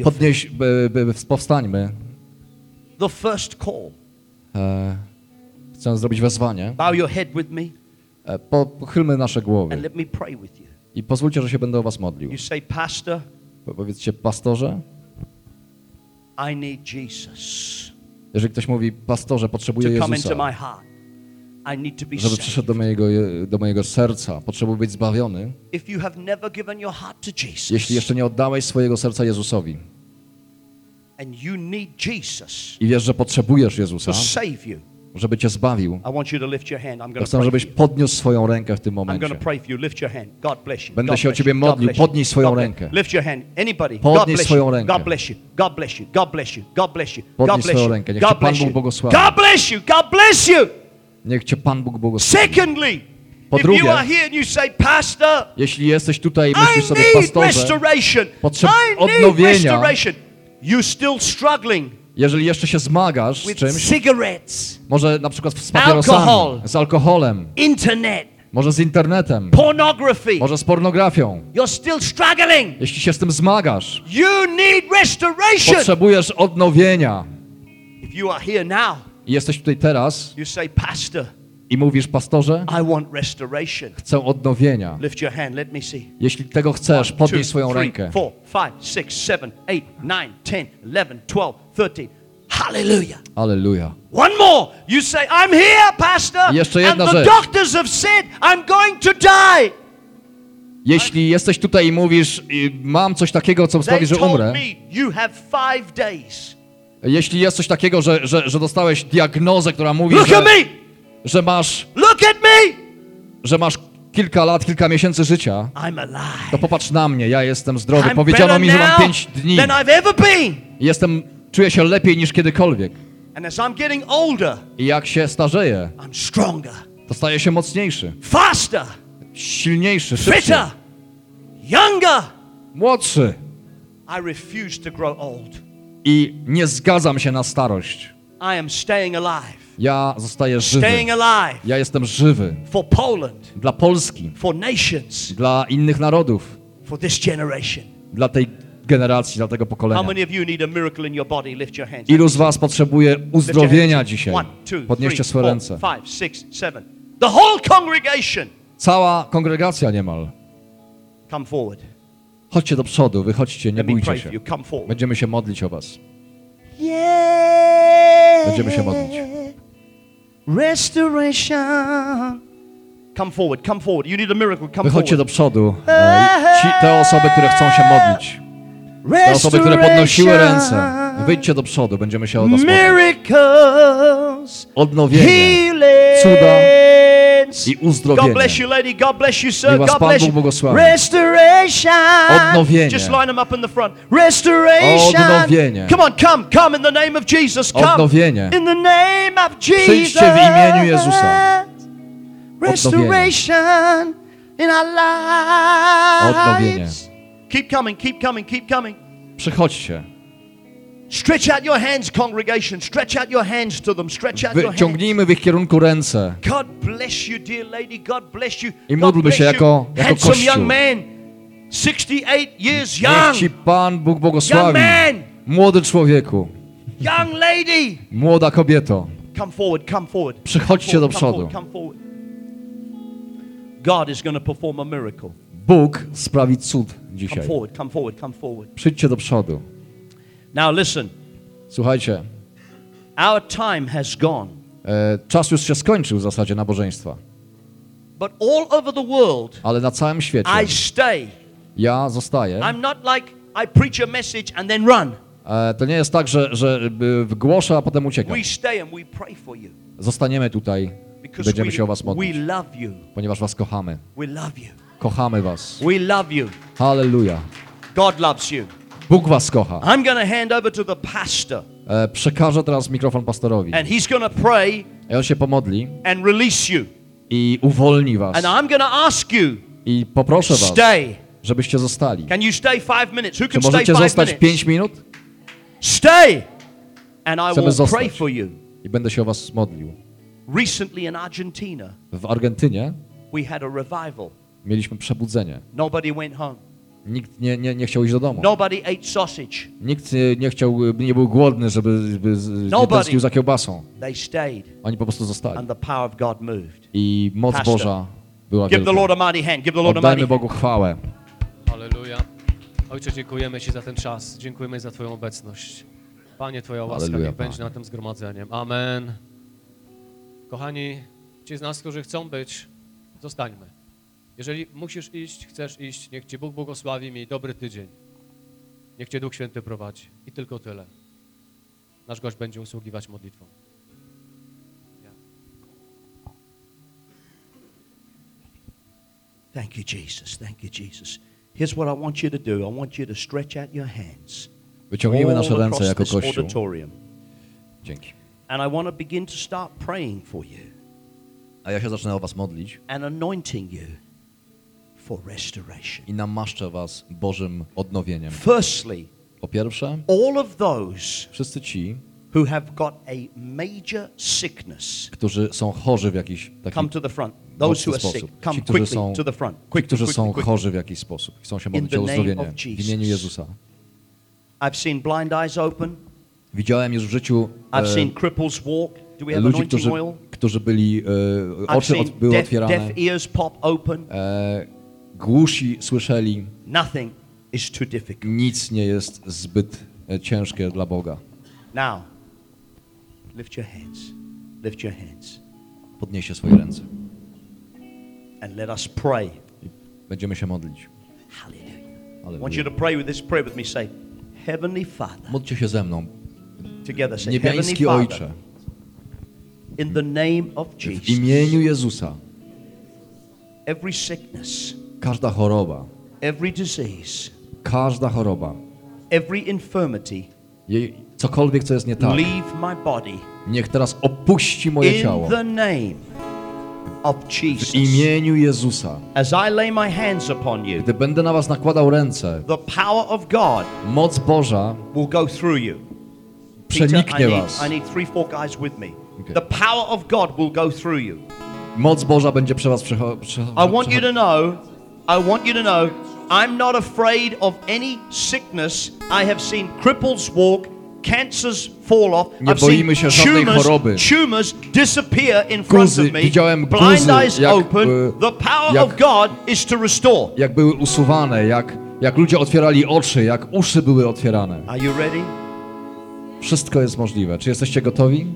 Speaker 2: Podnieś, by, by, powstańmy. E, chcę zrobić wezwanie.
Speaker 1: Bow your head with me.
Speaker 2: E, po, pochylmy nasze
Speaker 1: and
Speaker 2: głowy
Speaker 1: let me pray with you.
Speaker 2: I pozwólcie, że się będę o was modlił.
Speaker 1: You say, Pastor,
Speaker 2: Po- Powiedzcie, pastorze,
Speaker 1: I need Jesus
Speaker 2: jeżeli ktoś mówi, pastorze,
Speaker 1: to
Speaker 2: potrzebuję Jezusa, żeby przyszedł do mojego, do mojego serca, potrzebuję być zbawiony,
Speaker 1: If you have never given your heart to Jesus
Speaker 2: jeśli jeszcze nie oddałeś swojego serca Jezusowi.
Speaker 1: and you need Jesus
Speaker 2: i wiesz, że potrzebujesz Jezusa,
Speaker 1: to save you,
Speaker 2: żeby cię zbawił,
Speaker 1: to
Speaker 2: chcę, żebyś podniósł swoją rękę w tym momencie. Będę się o ciebie modlił. Podnieś swoją rękę.
Speaker 1: Bless
Speaker 2: swoją rękę.
Speaker 1: Bless
Speaker 2: swoją rękę. Niech cię Pan Bóg błogosławi. Niech cię Pan Bóg błogosławi.
Speaker 1: Secondly,
Speaker 2: Po drugie, Jeśli jesteś tutaj i myślisz sobie, pastorze,
Speaker 1: restoration.
Speaker 2: potrzeb
Speaker 1: I need
Speaker 2: odnowienia. Jeżeli jeszcze się zmagasz z czymś, może na przykład z papierosami,
Speaker 1: Alkohol.
Speaker 2: z alkoholem,
Speaker 1: internet,
Speaker 2: może z internetem,
Speaker 1: pornography.
Speaker 2: może z pornografią,
Speaker 1: You're still struggling.
Speaker 2: jeśli się z tym zmagasz,
Speaker 1: You need restoration.
Speaker 2: potrzebujesz odnowienia
Speaker 1: If you are here now,
Speaker 2: i jesteś tutaj teraz
Speaker 1: you say, Pastor,
Speaker 2: i mówisz, pastorze, chcę odnowienia. Jeśli tego chcesz, podnieś swoją rękę.
Speaker 1: four, five, six, seven, eight, nine, ten, eleven, twelve, thirteen. Hallelujah.
Speaker 2: Aleluja.
Speaker 1: One more. You say, I'm here, Pastor.
Speaker 2: I jeszcze
Speaker 1: and
Speaker 2: jedna
Speaker 1: the
Speaker 2: rzecz.
Speaker 1: doctors have said, I'm going to die.
Speaker 2: Jeśli jesteś tutaj i mówisz, y, mam coś takiego, co sprawi, że umrę, jeśli jest coś takiego, że, że, że dostałeś diagnozę, która mówi,
Speaker 1: Look
Speaker 2: że. Że, masz,
Speaker 1: Look at me.
Speaker 2: że masz kilka lat, kilka miesięcy życia,
Speaker 1: I'm alive.
Speaker 2: to popatrz na mnie, ja jestem zdrowy.
Speaker 1: I'm
Speaker 2: Powiedziano mi, że mam pięć dni.
Speaker 1: than I've ever been.
Speaker 2: Jestem, czuję się lepiej niż kiedykolwiek.
Speaker 1: And as I'm getting older,
Speaker 2: I jak się starzeję,
Speaker 1: I'm stronger,
Speaker 2: to staję się mocniejszy,
Speaker 1: faster,
Speaker 2: silniejszy,
Speaker 1: fitter, younger.
Speaker 2: młodszy.
Speaker 1: I refuse to grow old.
Speaker 2: I nie zgadzam się na starość.
Speaker 1: I am staying alive.
Speaker 2: Ja zostaję żywy.
Speaker 1: Staying alive
Speaker 2: Ja jestem żywy.
Speaker 1: for Poland,
Speaker 2: Dla Polski,
Speaker 1: for nations,
Speaker 2: dla innych narodów,
Speaker 1: for this generation.
Speaker 2: dla tej generacji, dla tego pokolenia. Ilu z was potrzebuje uzdrowienia dzisiaj? Podnieście swoje ręce.
Speaker 1: The whole congregation.
Speaker 2: Cała kongregacja niemal.
Speaker 1: Come forward.
Speaker 2: Chodźcie do przodu, wychodźcie, nie bójcie się. Będziemy się modlić o was.
Speaker 1: Yeah.
Speaker 2: Będziemy się modlić.
Speaker 1: Restoration. Come forward, come forward. You need a miracle. Come
Speaker 2: Wychodźcie do
Speaker 1: forward.
Speaker 2: przodu. E, Ci, te osoby, które chcą się modlić. Te osoby, które podnosiły ręce. Wyjdźcie do przodu, będziemy się o was modlić.
Speaker 1: Miracles.
Speaker 2: Odnowienie cuda i
Speaker 1: God
Speaker 2: uzdrowienie.
Speaker 1: bless you, lady. God bless you, sir. God bless you. Restoration.
Speaker 2: Odnowienie.
Speaker 1: Just line them up in the front. Restoration.
Speaker 2: Odnowienie.
Speaker 1: Come on, come, come in the name of Jesus. Come.
Speaker 2: Odnowienie.
Speaker 1: In the name of Jesus.
Speaker 2: Przyjdźcie w imieniu Jezusa.
Speaker 1: Restoration in our
Speaker 2: Odnowienie.
Speaker 1: lives. Keep coming, keep coming, keep coming.
Speaker 2: Przychodźcie.
Speaker 1: Stretch out your hands, congregation. Stretch out your hands to them. Stretch out your.
Speaker 2: Wyciągnijmy w ich kierunku ręce.
Speaker 1: God bless you, dear lady. God bless you.
Speaker 2: I
Speaker 1: God
Speaker 2: módlmy
Speaker 1: bless
Speaker 2: się
Speaker 1: you.
Speaker 2: jako- jako
Speaker 1: Handsome
Speaker 2: Kościół.
Speaker 1: young man. 68 years
Speaker 2: Niech
Speaker 1: young.
Speaker 2: Ci Pan Bóg
Speaker 1: Young
Speaker 2: błogosławi.
Speaker 1: man.
Speaker 2: Młody człowieku,
Speaker 1: Young lady.
Speaker 2: młoda kobieto,
Speaker 1: Come forward, come forward.
Speaker 2: Przychodźcie
Speaker 1: Come
Speaker 2: do
Speaker 1: forward,
Speaker 2: przodu.
Speaker 1: Come forward, come forward. God is going to perform a miracle.
Speaker 2: Bóg sprawi cud
Speaker 1: Come
Speaker 2: dzisiaj.
Speaker 1: forward, come forward, come forward.
Speaker 2: Przyjdźcie do przodu.
Speaker 1: Now listen,
Speaker 2: Słuchajcie,
Speaker 1: our time has gone.
Speaker 2: e, czas już się skończył w zasadzie nabożeństwa,
Speaker 1: But all over the world,
Speaker 2: ale na całym świecie
Speaker 1: I stay.
Speaker 2: ja zostaję.
Speaker 1: I'm not like I preach a message and then run.
Speaker 2: E, to nie jest tak, że, że y, wygłoszę, a potem uciekam.
Speaker 1: We stay and we pray for you
Speaker 2: Zostaniemy tutaj
Speaker 1: because
Speaker 2: będziemy się o was modlić,
Speaker 1: we love you.
Speaker 2: ponieważ was kochamy.
Speaker 1: We love you.
Speaker 2: Kochamy was.
Speaker 1: We love you.
Speaker 2: Halleluja.
Speaker 1: God loves you.
Speaker 2: Bóg was kocha.
Speaker 1: I'm going to hand over to the pastor
Speaker 2: E, przekażę teraz mikrofon pastorowi.
Speaker 1: and he's going to pray
Speaker 2: I on się pomodli
Speaker 1: and release you.
Speaker 2: i uwolni was.
Speaker 1: And I'm going to ask you,
Speaker 2: I poproszę was,
Speaker 1: stay.
Speaker 2: żebyście zostali.
Speaker 1: Can you stay five minutes? Who
Speaker 2: Czy
Speaker 1: can stay
Speaker 2: możecie
Speaker 1: five
Speaker 2: zostać
Speaker 1: minutes?
Speaker 2: 5 minut?
Speaker 1: Stay. And I
Speaker 2: Chcemy
Speaker 1: will
Speaker 2: zostać.
Speaker 1: pray for you.
Speaker 2: I będę się o was modlił.
Speaker 1: Recently in Argentina,
Speaker 2: W Argentynie
Speaker 1: we had a revival.
Speaker 2: mieliśmy przebudzenie.
Speaker 1: Nobody went home.
Speaker 2: Nikt nie, nie, nie chciał iść do domu.
Speaker 1: Nobody ate sausage.
Speaker 2: Nikt nie, nie chciał, nie był głodny, żeby, żeby nie
Speaker 1: Nobody.
Speaker 2: tęsknił za kiełbasą.
Speaker 1: They stayed
Speaker 2: Oni po prostu zostali.
Speaker 1: and the power of God moved.
Speaker 2: I moc
Speaker 1: Pastor.
Speaker 2: Boża była
Speaker 1: Give the. Lord a mighty hand. Give the Lord a mighty
Speaker 2: Oddajmy. Bogu chwałę.
Speaker 5: Halleluja. Ojcze, dziękujemy Ci za ten czas. Dziękujemy za Twoją obecność. Panie, Twoja łaska
Speaker 2: Halleluja,
Speaker 5: niech będzie
Speaker 2: Panie.
Speaker 5: na tym zgromadzeniem. Amen. Kochani, ci z nas, którzy chcą być, zostańmy. Jeżeli musisz iść, chcesz iść, niech Cię Bóg błogosławi, miej dobry tydzień. Niech Cię Duch Święty prowadzi. I tylko tyle. Nasz gość będzie usługiwać modlitwą.
Speaker 1: Thank you, Jesus. Thank you, Jesus. Here's what I want you to do. I want you to stretch out your hands
Speaker 2: Wyciągnijmy nasze
Speaker 1: all
Speaker 2: ręce
Speaker 1: across
Speaker 2: jako
Speaker 1: this
Speaker 2: Kościół.
Speaker 1: auditorium.
Speaker 2: Dzięki.
Speaker 1: And I want to begin to start praying for you
Speaker 2: A ja się zacznę o was modlić
Speaker 1: and anointing you for restoration.
Speaker 2: i namaszczę was Bożym odnowieniem.
Speaker 1: Firstly,
Speaker 2: Po pierwsze,
Speaker 1: all of those
Speaker 2: wszyscy ci,
Speaker 1: who have got a major sickness,
Speaker 2: którzy są chorzy w jakiś taki
Speaker 1: come to the front. Those who are
Speaker 2: sposób.
Speaker 1: sick, come
Speaker 2: Ci, którzy są,
Speaker 1: to the front.
Speaker 2: ci,
Speaker 1: Quickly,
Speaker 2: którzy
Speaker 1: quickly,
Speaker 2: są
Speaker 1: quickly.
Speaker 2: chorzy w jakiś sposób. Chcą się modlić o uzdrowienie w imieniu Jezusa.
Speaker 1: I've seen blind eyes open.
Speaker 2: Widziałem już w życiu
Speaker 1: I've
Speaker 2: e,
Speaker 1: seen cripples walk. Do we have
Speaker 2: ludzi,
Speaker 1: anointing
Speaker 2: którzy,
Speaker 1: oil?
Speaker 2: którzy byli, e, oczy od, były
Speaker 1: deaf,
Speaker 2: otwierane,
Speaker 1: deaf ears pop open.
Speaker 2: e, głusi słyszeli,
Speaker 1: Nothing is too difficult.
Speaker 2: nic nie jest zbyt e, ciężkie dla Boga.
Speaker 1: Now, lift your hands. Lift your hands.
Speaker 2: Podniesie swoje ręce
Speaker 1: And let us pray.
Speaker 2: będziemy się modlić. Hallelujah.
Speaker 1: Want you to pray with this prayer with me. Say, Heavenly Father.
Speaker 2: Módlcie się ze mną.
Speaker 1: Together say, Heavenly
Speaker 2: Niebiański
Speaker 1: Father.
Speaker 2: Ojcze,
Speaker 1: In the name of
Speaker 2: w
Speaker 1: Jesus.
Speaker 2: imieniu Jezusa,
Speaker 1: Every sickness,
Speaker 2: każda choroba,
Speaker 1: every disease,
Speaker 2: każda choroba,
Speaker 1: every infirmity,
Speaker 2: jej, cokolwiek, co jest nie tak,
Speaker 1: leave my body.
Speaker 2: niech teraz opuści moje
Speaker 1: In
Speaker 2: ciało.
Speaker 1: the name of
Speaker 2: W
Speaker 1: Jesus.
Speaker 2: imieniu Jezusa.
Speaker 1: As I lay my hands upon you,
Speaker 2: Gdy będę na was nakładał ręce,
Speaker 1: the power of God
Speaker 2: moc Boża
Speaker 1: will go through you. Peter,
Speaker 2: przeniknie
Speaker 1: I need,
Speaker 2: was.
Speaker 1: I need three, four guys with me.
Speaker 2: Okay.
Speaker 1: The power of God will go through you.
Speaker 2: Moc Boża będzie prze was przechodzić.
Speaker 1: I want you to know, I want you to know, I'm not afraid of any sickness. I have seen cripples walk, cancers fall off.
Speaker 2: Nie
Speaker 1: I've seen
Speaker 2: boimy się żadnej
Speaker 1: tumors,
Speaker 2: choroby.
Speaker 1: tumors disappear in front
Speaker 2: Guzy,
Speaker 1: of me.
Speaker 2: widziałem
Speaker 1: Blind
Speaker 2: guzy,
Speaker 1: eyes
Speaker 2: jak,
Speaker 1: open.
Speaker 2: e,
Speaker 1: The power
Speaker 2: jak-
Speaker 1: of God is to restore.
Speaker 2: Jak były usuwane, jak, jak ludzie otwierali oczy, jak uszy były otwierane.
Speaker 1: Are you ready?
Speaker 2: Wszystko jest możliwe. Czy jesteście gotowi?